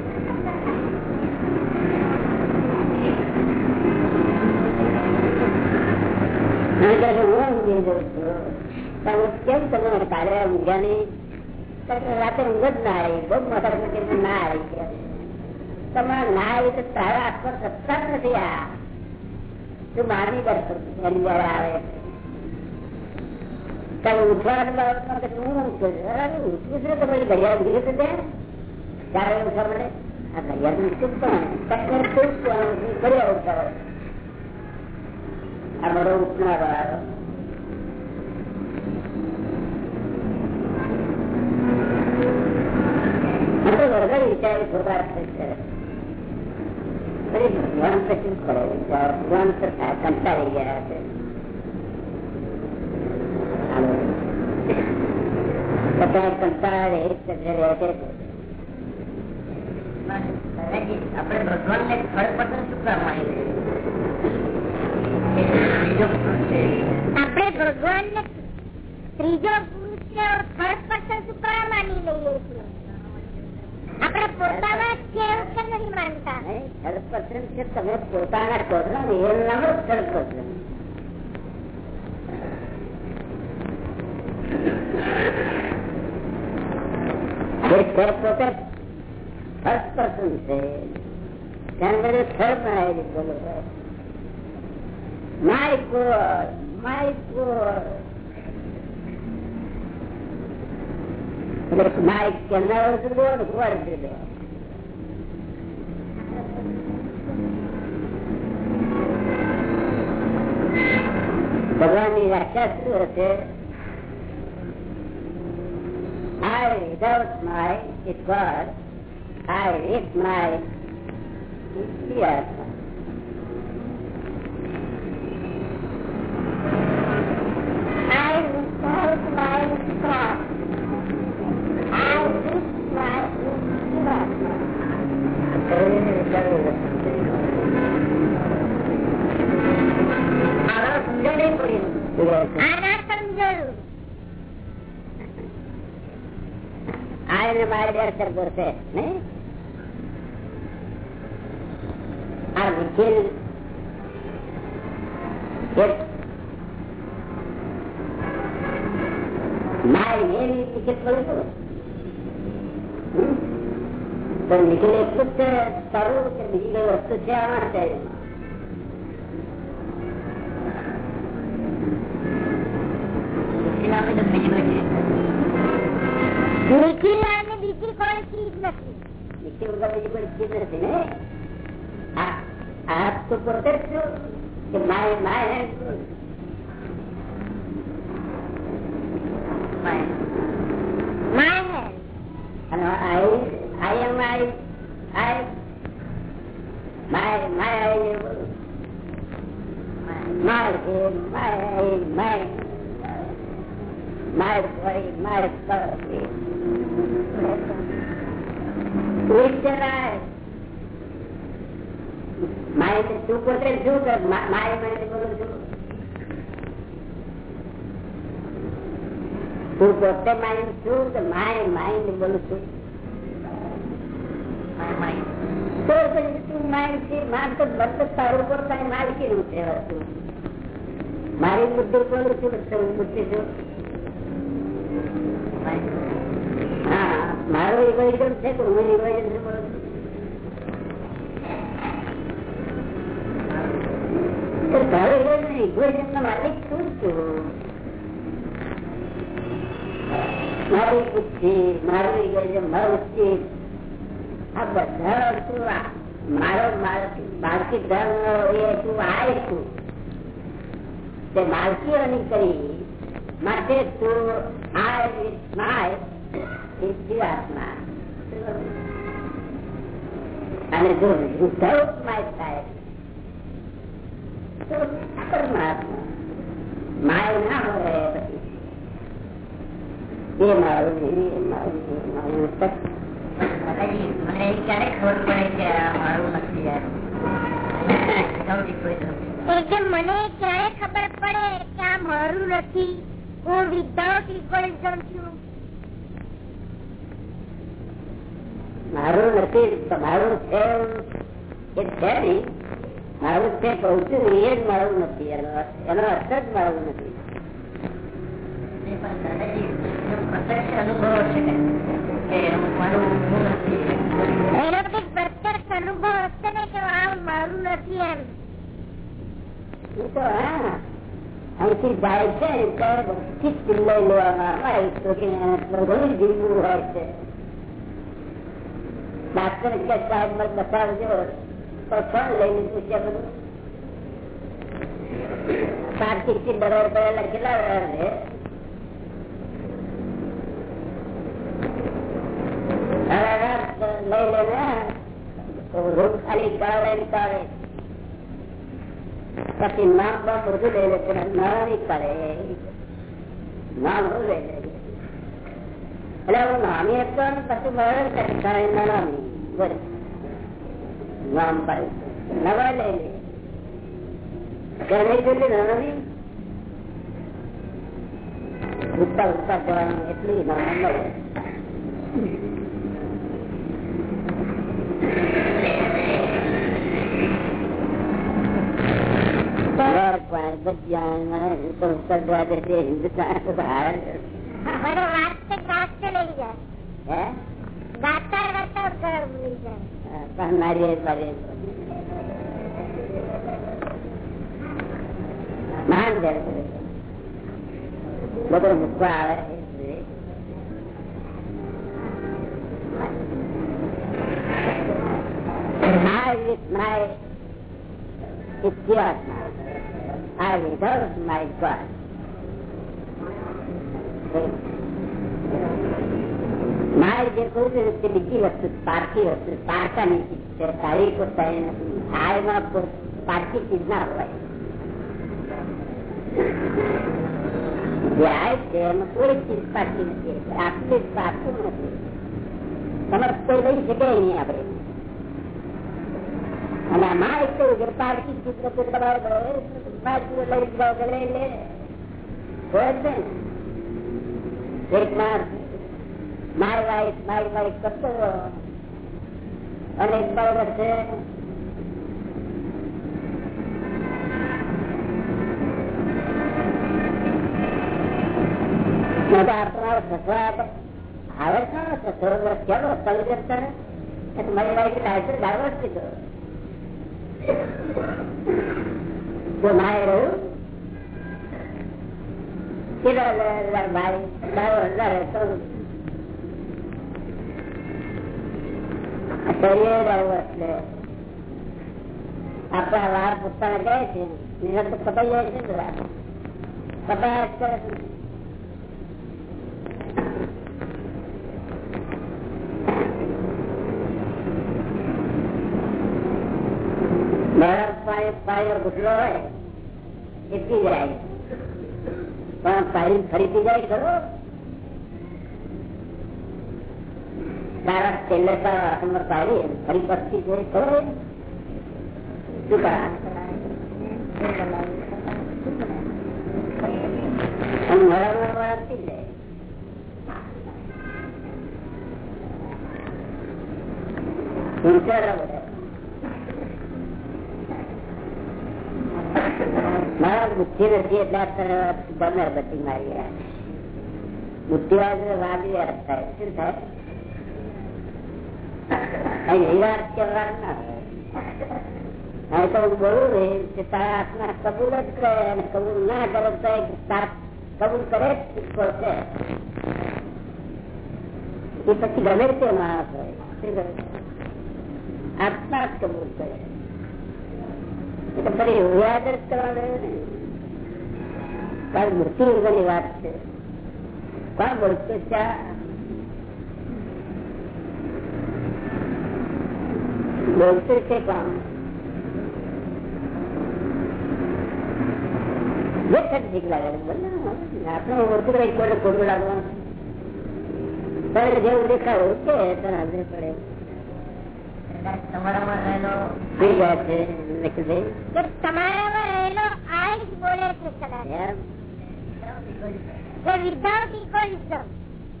કેમ તમે કાલે રાતે ઊંઘ જ ના આવી બહુ મોટા ના આવી તમારે ના આવી તો તારા આસપાસ સત્તા જ નથી આ તું માની કરતો આવે તમે ઉઠવાનું બાબતમાં કે છું. ઉઠવું છે તો પછી ઘડિયાળ ઊંઘી જશે ત્યારે ઉઠવા મળે આ ઘડિયાળ ઉઠવું પણ ઘડિયાળ ઉઠવા બધો ઉઠનારો આવ્યો વર્ગણ વિચારી થોડા ભગવાન પછી પડે ભગવાન કંટાળી ગયા છે. આપણે ભગવાન ને ફળ પસંદ શું કામ આપણે ભગવાન ને ત્રીજો પુરુષ ને પસંદ શું માની લઈએ છીએ? આપણે પોતાના છે નથી માનતા? થર્ડ પર્સન છે, તમે પોતાના કહો છો નામ થર્ડ પર્સન ફર્સ્ટ પર્સન છે. ત્યાં બધું થર્ડ બનાવી દીધું my God my God mike કેનાર God God દીધો ભગવાન ની વ્યાખ્યા શું હશે I without my is God. I with my is બે સરગો આ વિખેલ એક મારી મેરી ટિકિટ પડ્યું હતું તો નિખિલ એટલું જ છે સારું કે બીજી કઈ વસ્તુ છે આમાં શરીરમાં નિખિલ અને બીજી કોઈ ચીજ નથી. નિખિલ વગર બીજી કોઈ ચીજ નથી ને? આ આ તો પોતે જ છું કે માય માય. માય હે. અને I I am I I. My my I my છે માય આઈ માય. માય ભાઈ માય કરવી ઉચ્ચરાય માય તું પોતે શું કર? માય માય બોલું છું તું પોતે માઇન્ડ છું કે માય માઇન્ડ બોલું છું? તો પછી તું માઇન્ડ છે માર તો બધું તારું પોતાની માલિકી નું છે મારી બુદ્ધિ બોલું છું તું બુદ્ધિ છું હા મારું ઇગોઇઝમ છે તો હું ઇગોઇઝમ છું બોલું છું? તારું ઇગોઇઝમ નો માલિક શું છું. મારી બુદ્ધિ, મારું ઇગોઇઝમ આ બધા તું મારો માલકી ધર્મ એ તું આય છું. તે માલકીઓની કરી માટે તું જીવાત્મા. અને જો માય થાય, તો પરમાત્મા. માય ના હોય પછી. મારું મને ક્યારે ખબર પડે કે આ મારું નથી હું વિધાઉટ ઇક્વલિઝમ છું, મારું નથી તમારું છે એ છે નહીં મારું છે કઉ છું એ જ મારું નથી. એનો અર્થ જ મારું નથી. એનો કંઈક પ્રત્યક્ષ અનુભવ હશે ને કે આ મારું નથી એમ. એ તો હા અહીંથી જાય છે ત્યારે બધી ચિલ્લાઈ લેવામાં આવે તો કે ઘણું જીવવું હોય છે. ડાક્ટર કે સાહેબ મને બતાવજો તો ફળ લઈ લીધું છે બધું. કાર્તિકથી બરોબર કેટલા વાર છે લઈ લેને રૂમ ખાલી કાઢે કાઢે પછી નામ બાપ બધું લઈ લે નામ નહીં કાઢે નામ હું લઈ લે એટલે હું નામી હતો ને પછી બરાબર કરે નામી બોલ નામ પાડે નવા લઈ લે ઘરે જોઈ નામી ઉત્તા ઉત્તા જવાનું એટલી નામ મને જાય બધું મૂકવા આવે I જે બીજી વસ્તુ પારકી વસ્તુ પારકાની ચીજ છે. સારી પોતાની નથી આયમાં પારકી ચીજ ના હોય. જે કોઈ ચીજ પારકી નથી. આટલી પારકું નથી. તમારે કોઈ લઈ શકે નહીં આપણે. અને કે પારકી ચીજ નથી તમારે પારકી લઈ જાઓ કે લઈ લે હોય જ ને. એક માણસ મારી મારી વાઈફ કરતો અને બરોબર છે. આપણા આવે છે. જો આપણા વાર પૂછતા જાય છે નિરંતર કપાઈ જાય છે બધા કપાયા જ કરે છે બરફ પાણી પાણી ઘૂસલો હોય પી જાય પણ પાણી ફરીથી જાય ખરો. તારા છેલ્લે પાડી ફરી પછી જાય ખરો. શું કરા જાય મારા બુદ્ધિ નથી એટલે બને બધી મારી ગયા બુદ્ધિ વાળા વાદી થાય. શું થાય? કે તારા આત્મા કબૂલ જ કરે અને કબૂલ ના કરો તો કબૂલ કરે જ છે. એ પછી ગમે તે માણસ હોય આત્મા જ કબૂલ કરે. ફરી યાદ જ કરવા વાત છે. કોણ બોલતું બોલતું છે. કોણ આપણે ઓળખું કઈ કોઈ ખોટું લાગવાનું. જેવું દેખાય છે તને હાજરી પડે. તમારામાં આ બોલે છે કે વિધાઉટ ઇકોલિઝમ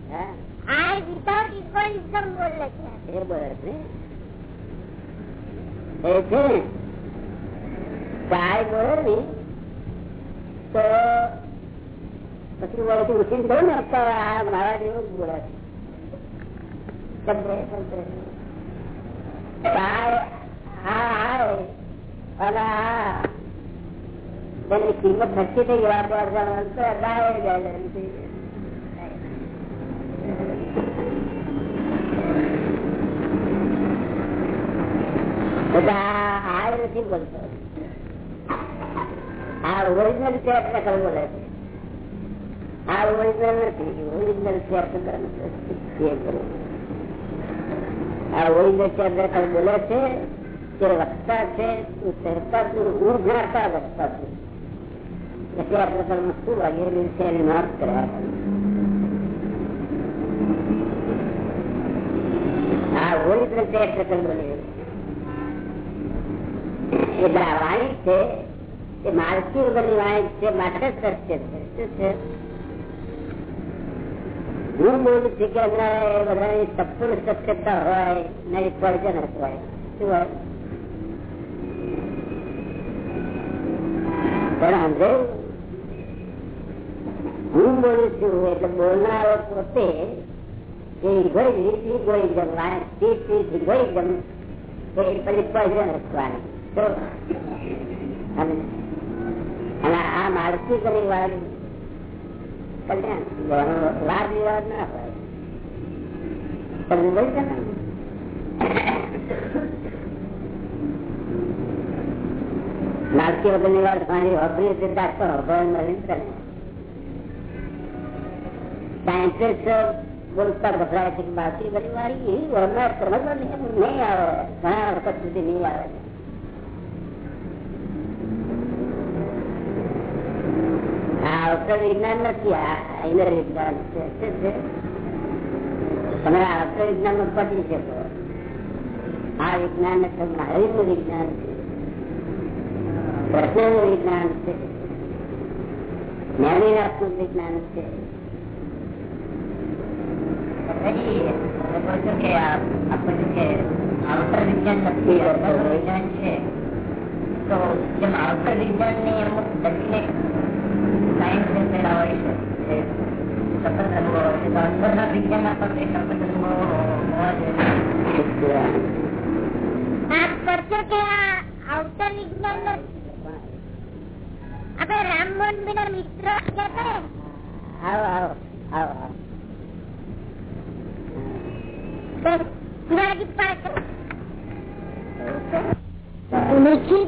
હા આ વિધાઉટ ઇકોલિઝમ બોલે છે એ તો પછી વળતી ઉઠીને મારા જેવું જ બોલે છે શબ્દ શબ્દ ગાય હા હા અને આ તેની કિંમત નક્કી થઈ ગયા. આ નથી બોલતો. આ ઓરિજિનલ એટલે કઈ બોલે છે. આ ઓરિજિનલ નથી ઓરિજિનલ એટલે છે એટલે કઈ બોલે છે કે વક્તા છે કહેતા છું હું વક્તા છું. એટલે આ પ્રકારમાં શું લાગેલું છે એને નોંધ કરવા વાણી છે, એ માલકી વગરની વાણી છે માટે સત્ય છે. શું છે? કે અમારે બધાની સંપૂર્ણ સત્યતા હોય, નહીં પોઈઝન હોય. શું હોય? પણ સમજે હું બોલું છું એટલે બોલનારો પોતે એ ઇગોઇઝમ ઇગોઇઝમ ઇગોઇઝમ એ પછી પોઈઝન વાણી તો, અને આ માળખી કરી વાત કલ્યાણ વાદ વિવાદ ના હોય. તમે બોલી છે માળખી વગરની વાત મારી અભિય સિદ્ધાર્થ પણ નવીન કરે સાયન્ટિસ્ટ બોલતા ગભરાય છે કે બાકી વગર વાળી વરનાર સમજવા નહીં આવે. ઘણા વખત સુધી નહીં આવે. અવસર વિજ્ઞાન નથી. આ ઇનર વિજ્ઞાન છે. તમે આ અવસર વિજ્ઞાન પડી શકો. આ વિજ્ઞાન હરિનું વિજ્ઞાન છે. પ્રશ્નનું વિજ્ઞાન છે. જ્ઞાનીનાથનું વિજ્ઞાન છે. વિજ્ઞાન છે. તો જેમ આઉટર વિજ્ઞાનની અમુક ટેકનિક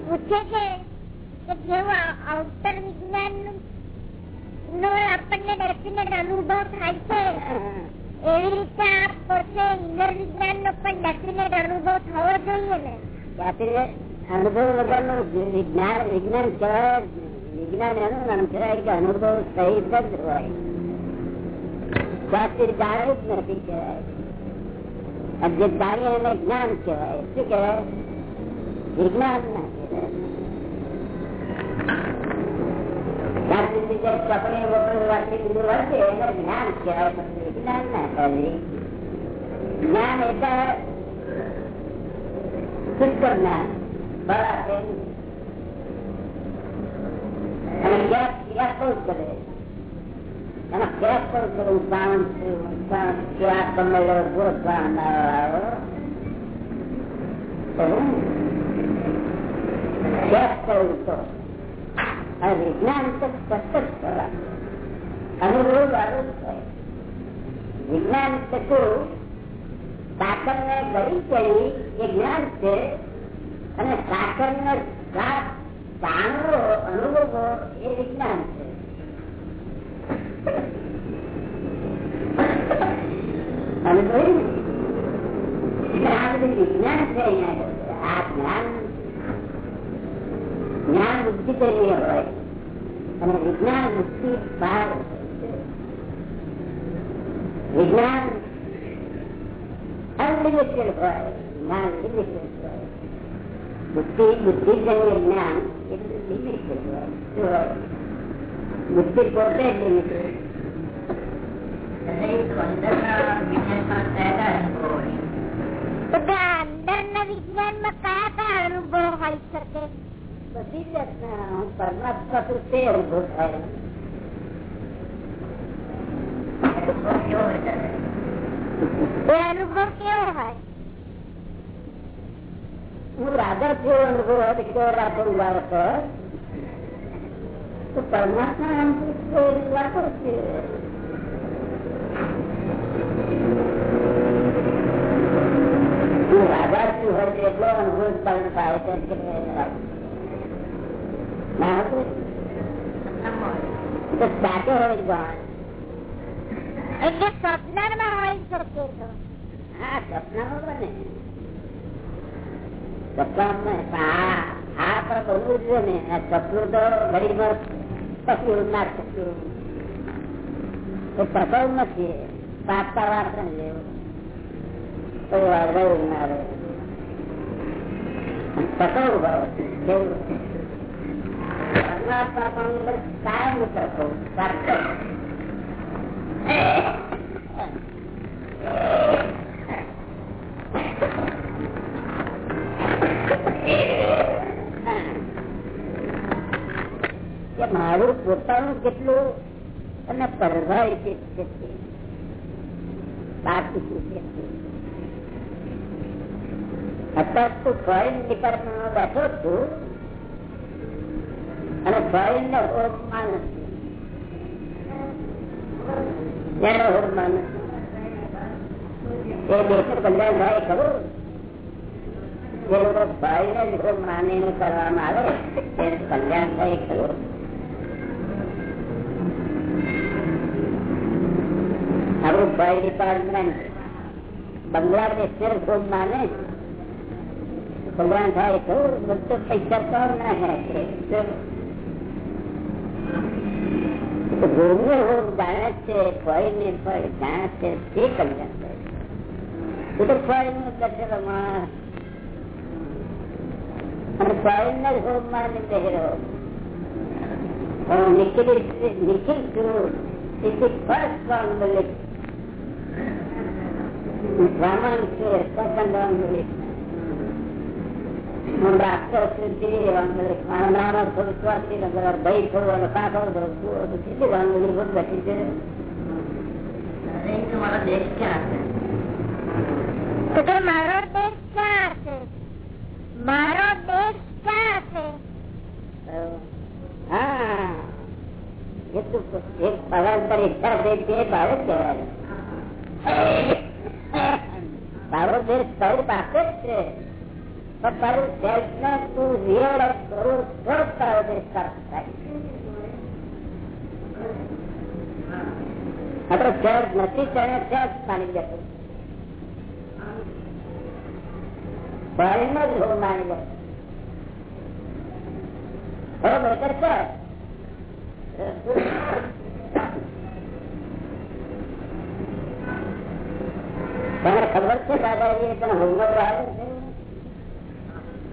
પૂછે છે કે જેવું આઉટર વિજ્ઞાન નો આપણને દર્શન અનુભવ થાય છે. એવી રીતે આપ પોતે ઇન્દ્ર વિજ્ઞાન નો પણ દર્શન અનુભવ થવો જોઈએ ને. અનુભવ વગરનું વિજ્ઞાન વિજ્ઞાન કહેવાય વિજ્ઞાન એનું નામ કહેવાય કે અનુભવ સહિત જ હોય. જાતિ જાણવું જ નથી કહેવાય. જે જાણીએ એને જ્ઞાન કહેવાય. શું કહેવાય? વિજ્ઞાન ના કહેવાય. જ્ઞાન એટલે શુદ્ધ જ્ઞાન બરાબર. અને ક્યાંક ક્યાંક બહુ જ કરે. એમાં ક્યાંક બહુ કરે. હું પ્રાણ છું હું પ્રાણ ક્યાંક તમે જો પ્રાણ ના આવ્યો તો અને વિજ્ઞાન તો સતત ખરા. અનુભવ વાળું છે વિજ્ઞાન શું સાકર ને ગરી ચડી એ જ્ઞાન છે અને સાકર ને જાણવો અનુભવો એ વિજ્ઞાન છે. અનુભવ જ્ઞાન વિજ્ઞાન છે અહીંયા. આ જ્ઞાન જ્ઞાન બુદ્ધિ કરીએ હોય. અને વિજ્ઞાન બુદ્ધિ બહાર વિજ્ઞાન અનલિમિટેડ હોય. જ્ઞાન લિમિટેડ હોય. બુદ્ધિ જન્ય જ્ઞાન એટલું લિમિટેડ હોય. બુદ્ધિ પોતે લિમિટેડ અંદરના વિજ્ઞાનમાં કયા કયા અનુભવ હોય શકે? બધી જાતના પરમાત્મા તો તે અનુભવ થાય. અનુભવ કેવો હોય? હું તો પરમાત્મા અનુભવ થાય છે સાચો હોય એટલે હોય તો બને. આ બનવું જોઈએ ને. આ તો ના પ્રભાવ નથી. ના રહ્યું પકડવું ભાવ કેવું પરમાત્મા પણ કાયમ પ્રભાવ સાચો કે મારું પોતાનું કેટલું અને પરભાઈ છે અત્યારે તું ફોરેન ડિપાર્ટમેન્ટમાં બેઠો છું. અને ફોરેન ને હોમમાં એનો એ દેશનું કલ્યાણ થાય, ખબર? જે લોકો જ હોમ માનીને કરવામાં આવે. એ કલ્યાણ થાય, ખબર? આપણું ભાઈ ડિપાર્ટમેન્ટ બંગલાદેશ ને હોમ માને કલ્યાણ થાય ખરું બધું પૈસા કોણ ના હોમ જાણે છે જાણે છે અને ફોરેન ને માને પહેરો નિખિલ છું It is first one belief. છે one belief. હું belief. મારા નાના સ્વાથી નગર ભાઈ થોડું અને કાકો કેટલી one belief બેઠી છે મારો દેશ ક્યાં છે? મારો દેશ ક્યાં છે? દેશ હા. એ તો એક પરાંતર ઈચ્છા છે તે કહેવાય. તારો દેશ તારી પાસે જ છે. પણ તારું સેલ્ફ ને તું રિયલ કરોડ દેશ પ્રાપ્ત થાય. આપડે સેલ્ફ નથી તેને પાણીમાં જ માની તને ખબર છે દાદાજી પણ હોમવર્ક આવે છે? એ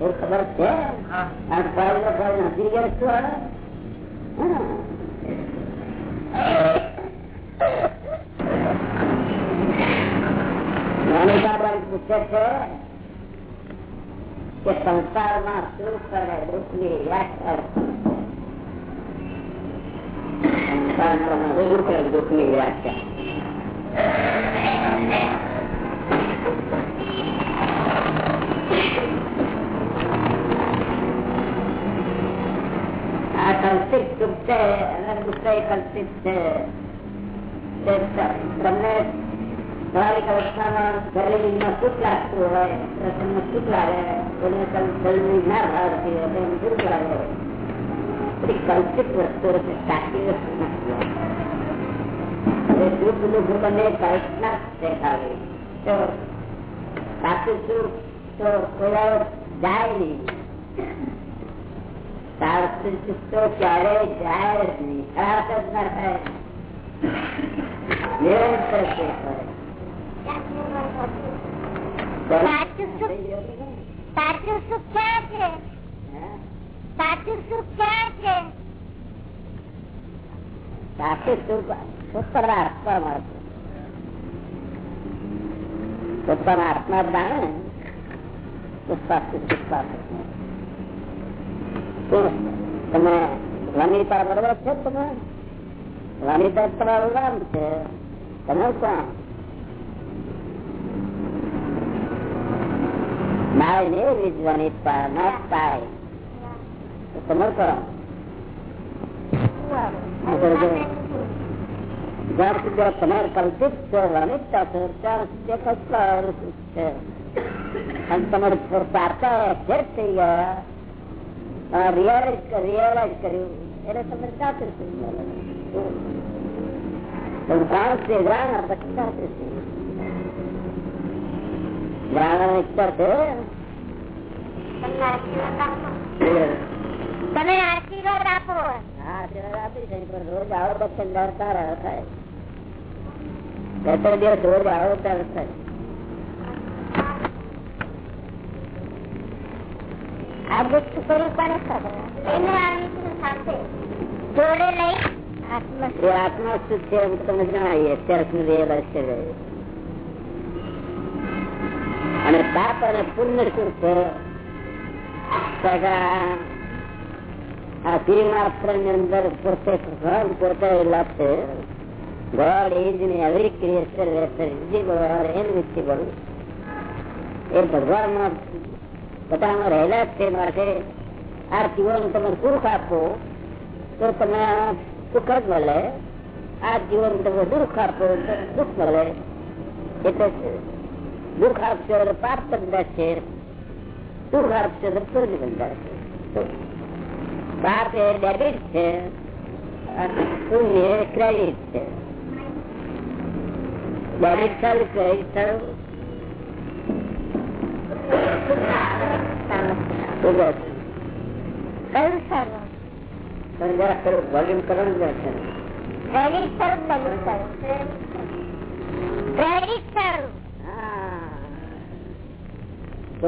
ખબર છે? આ ફાઇલ નો ફાઇલ નથી ગયા છે? કે સંસારમાં શું કરે દુઃખની વ્યાખ્યા સંસારમાં શું કરે દુઃખની વ્યાખ્યા આ કલ્પિત સુખ છે અને દુઃખ કલ્પિત છે. તમને તમારી કલ્પનામાં ગરીબીમાં સુખ લાગતું હોય પ્રસન્ન સુખ લાગે એને ગરીબી ના ભાવતી હોય તો દુઃખ લાગે. કલ્પિત વસ્તુઓ સાચી વસ્તુ નથી. દુઃખ દુઃખ બંને કલ્પના દેખાવી. તો સાચું સુખ તો કોઈ જાય નહીં. તો ક્યારેય જાય જ નહીં ખરાબ જ ના થાય નિરંતર છે સાચું સુખ ક્યાં છે સાચું સુખ ક્યાં છે સાચું સુખ પોતાના આત્મા મળશે પોતાના આત્મા જાણે તો સાચું સુખ પામે તમે વનિતા બરોબર છે તમે વનિતા તમારું નામ છે તમે કોણ My name is Vanita, not Pai. તમે કરો જ્યાં સુધી તમારે કલ્પિત છે વનિતા છે ત્યાં સુધી કલ્પના છે અને તમારે પારતા એક્ઝેક્ટ થઈ ગયા રિયલાઇઝ રિયલાઇઝ કર્યું એટલે તમને સાચું ગ્રાણ છે ગ્રાણ પછી સાચું છે ગ્રાણ ઈચ્છા છે તમે આશીર્વાદ આપો હા આશીર્વાદ આપી છે પણ રોજ આવો તો ખંડાર થાય બે ત્રણ દિવસ રોજ આવડતા થાય આ ગુપ્ત સ્વરૂપ ખબર એને આવી સાથે જોડે લઈ આત્મ એ શું છે એમ તમે જણાવીએ, અત્યાર સુધી રિયલાઇઝ કરી અને પાપ અને પુણ્ય શું છે આ ત્રિમાત્રની અંદર પોતે ઘર પોતે છે God is in every creature whether visible or invisible. એ ભગવાનમાં બધામાં રહેલા જ છે માટે. આ જીવન તમે સુખ આપો, તો તમે સુખ જ મળે. આ જીવન તમે દુઃખ આપો, તો દુઃખ મળે. એટલે દુઃખ આપશો એટલે પાપ બંધાશે સુખ આપશો તો પુણ્ય બંધાશે પાપ એ ડેબિટ છે, અને ક્રેડિટ છે. ડેબિટ ચાલુ ક્રેડિટ સારું કયું સારું પણ જરા થોડું વોલ્યુમ છે ક્રેડિટ સારું ડેબિટ સારું ક્રેડિટ તો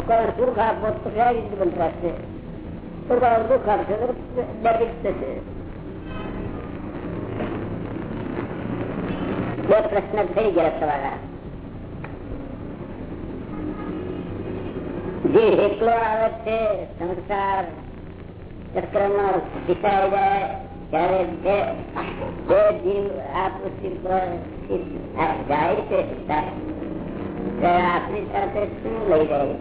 તો પ્રશ્ન થઈ ગયા તમારા જે એકલો આવે છે, સંસાર ચક્ર નો દિશાઈ જાય, ત્યારે જે જીવ આ પૃથ્વી પર જાય છે આપણી સાથે શું લઈ જાય?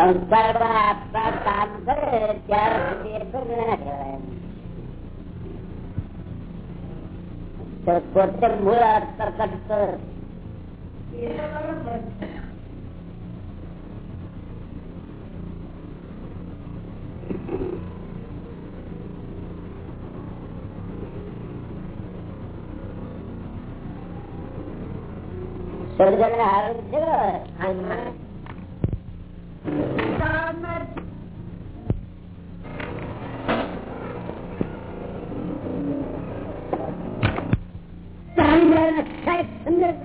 સંસ્કારમાં આપતા કામ કરે ત્યાર સુધી એ કર્મ ના કહેવાય પોતે મૂળ પ્રકટ સર્જન હારું છે.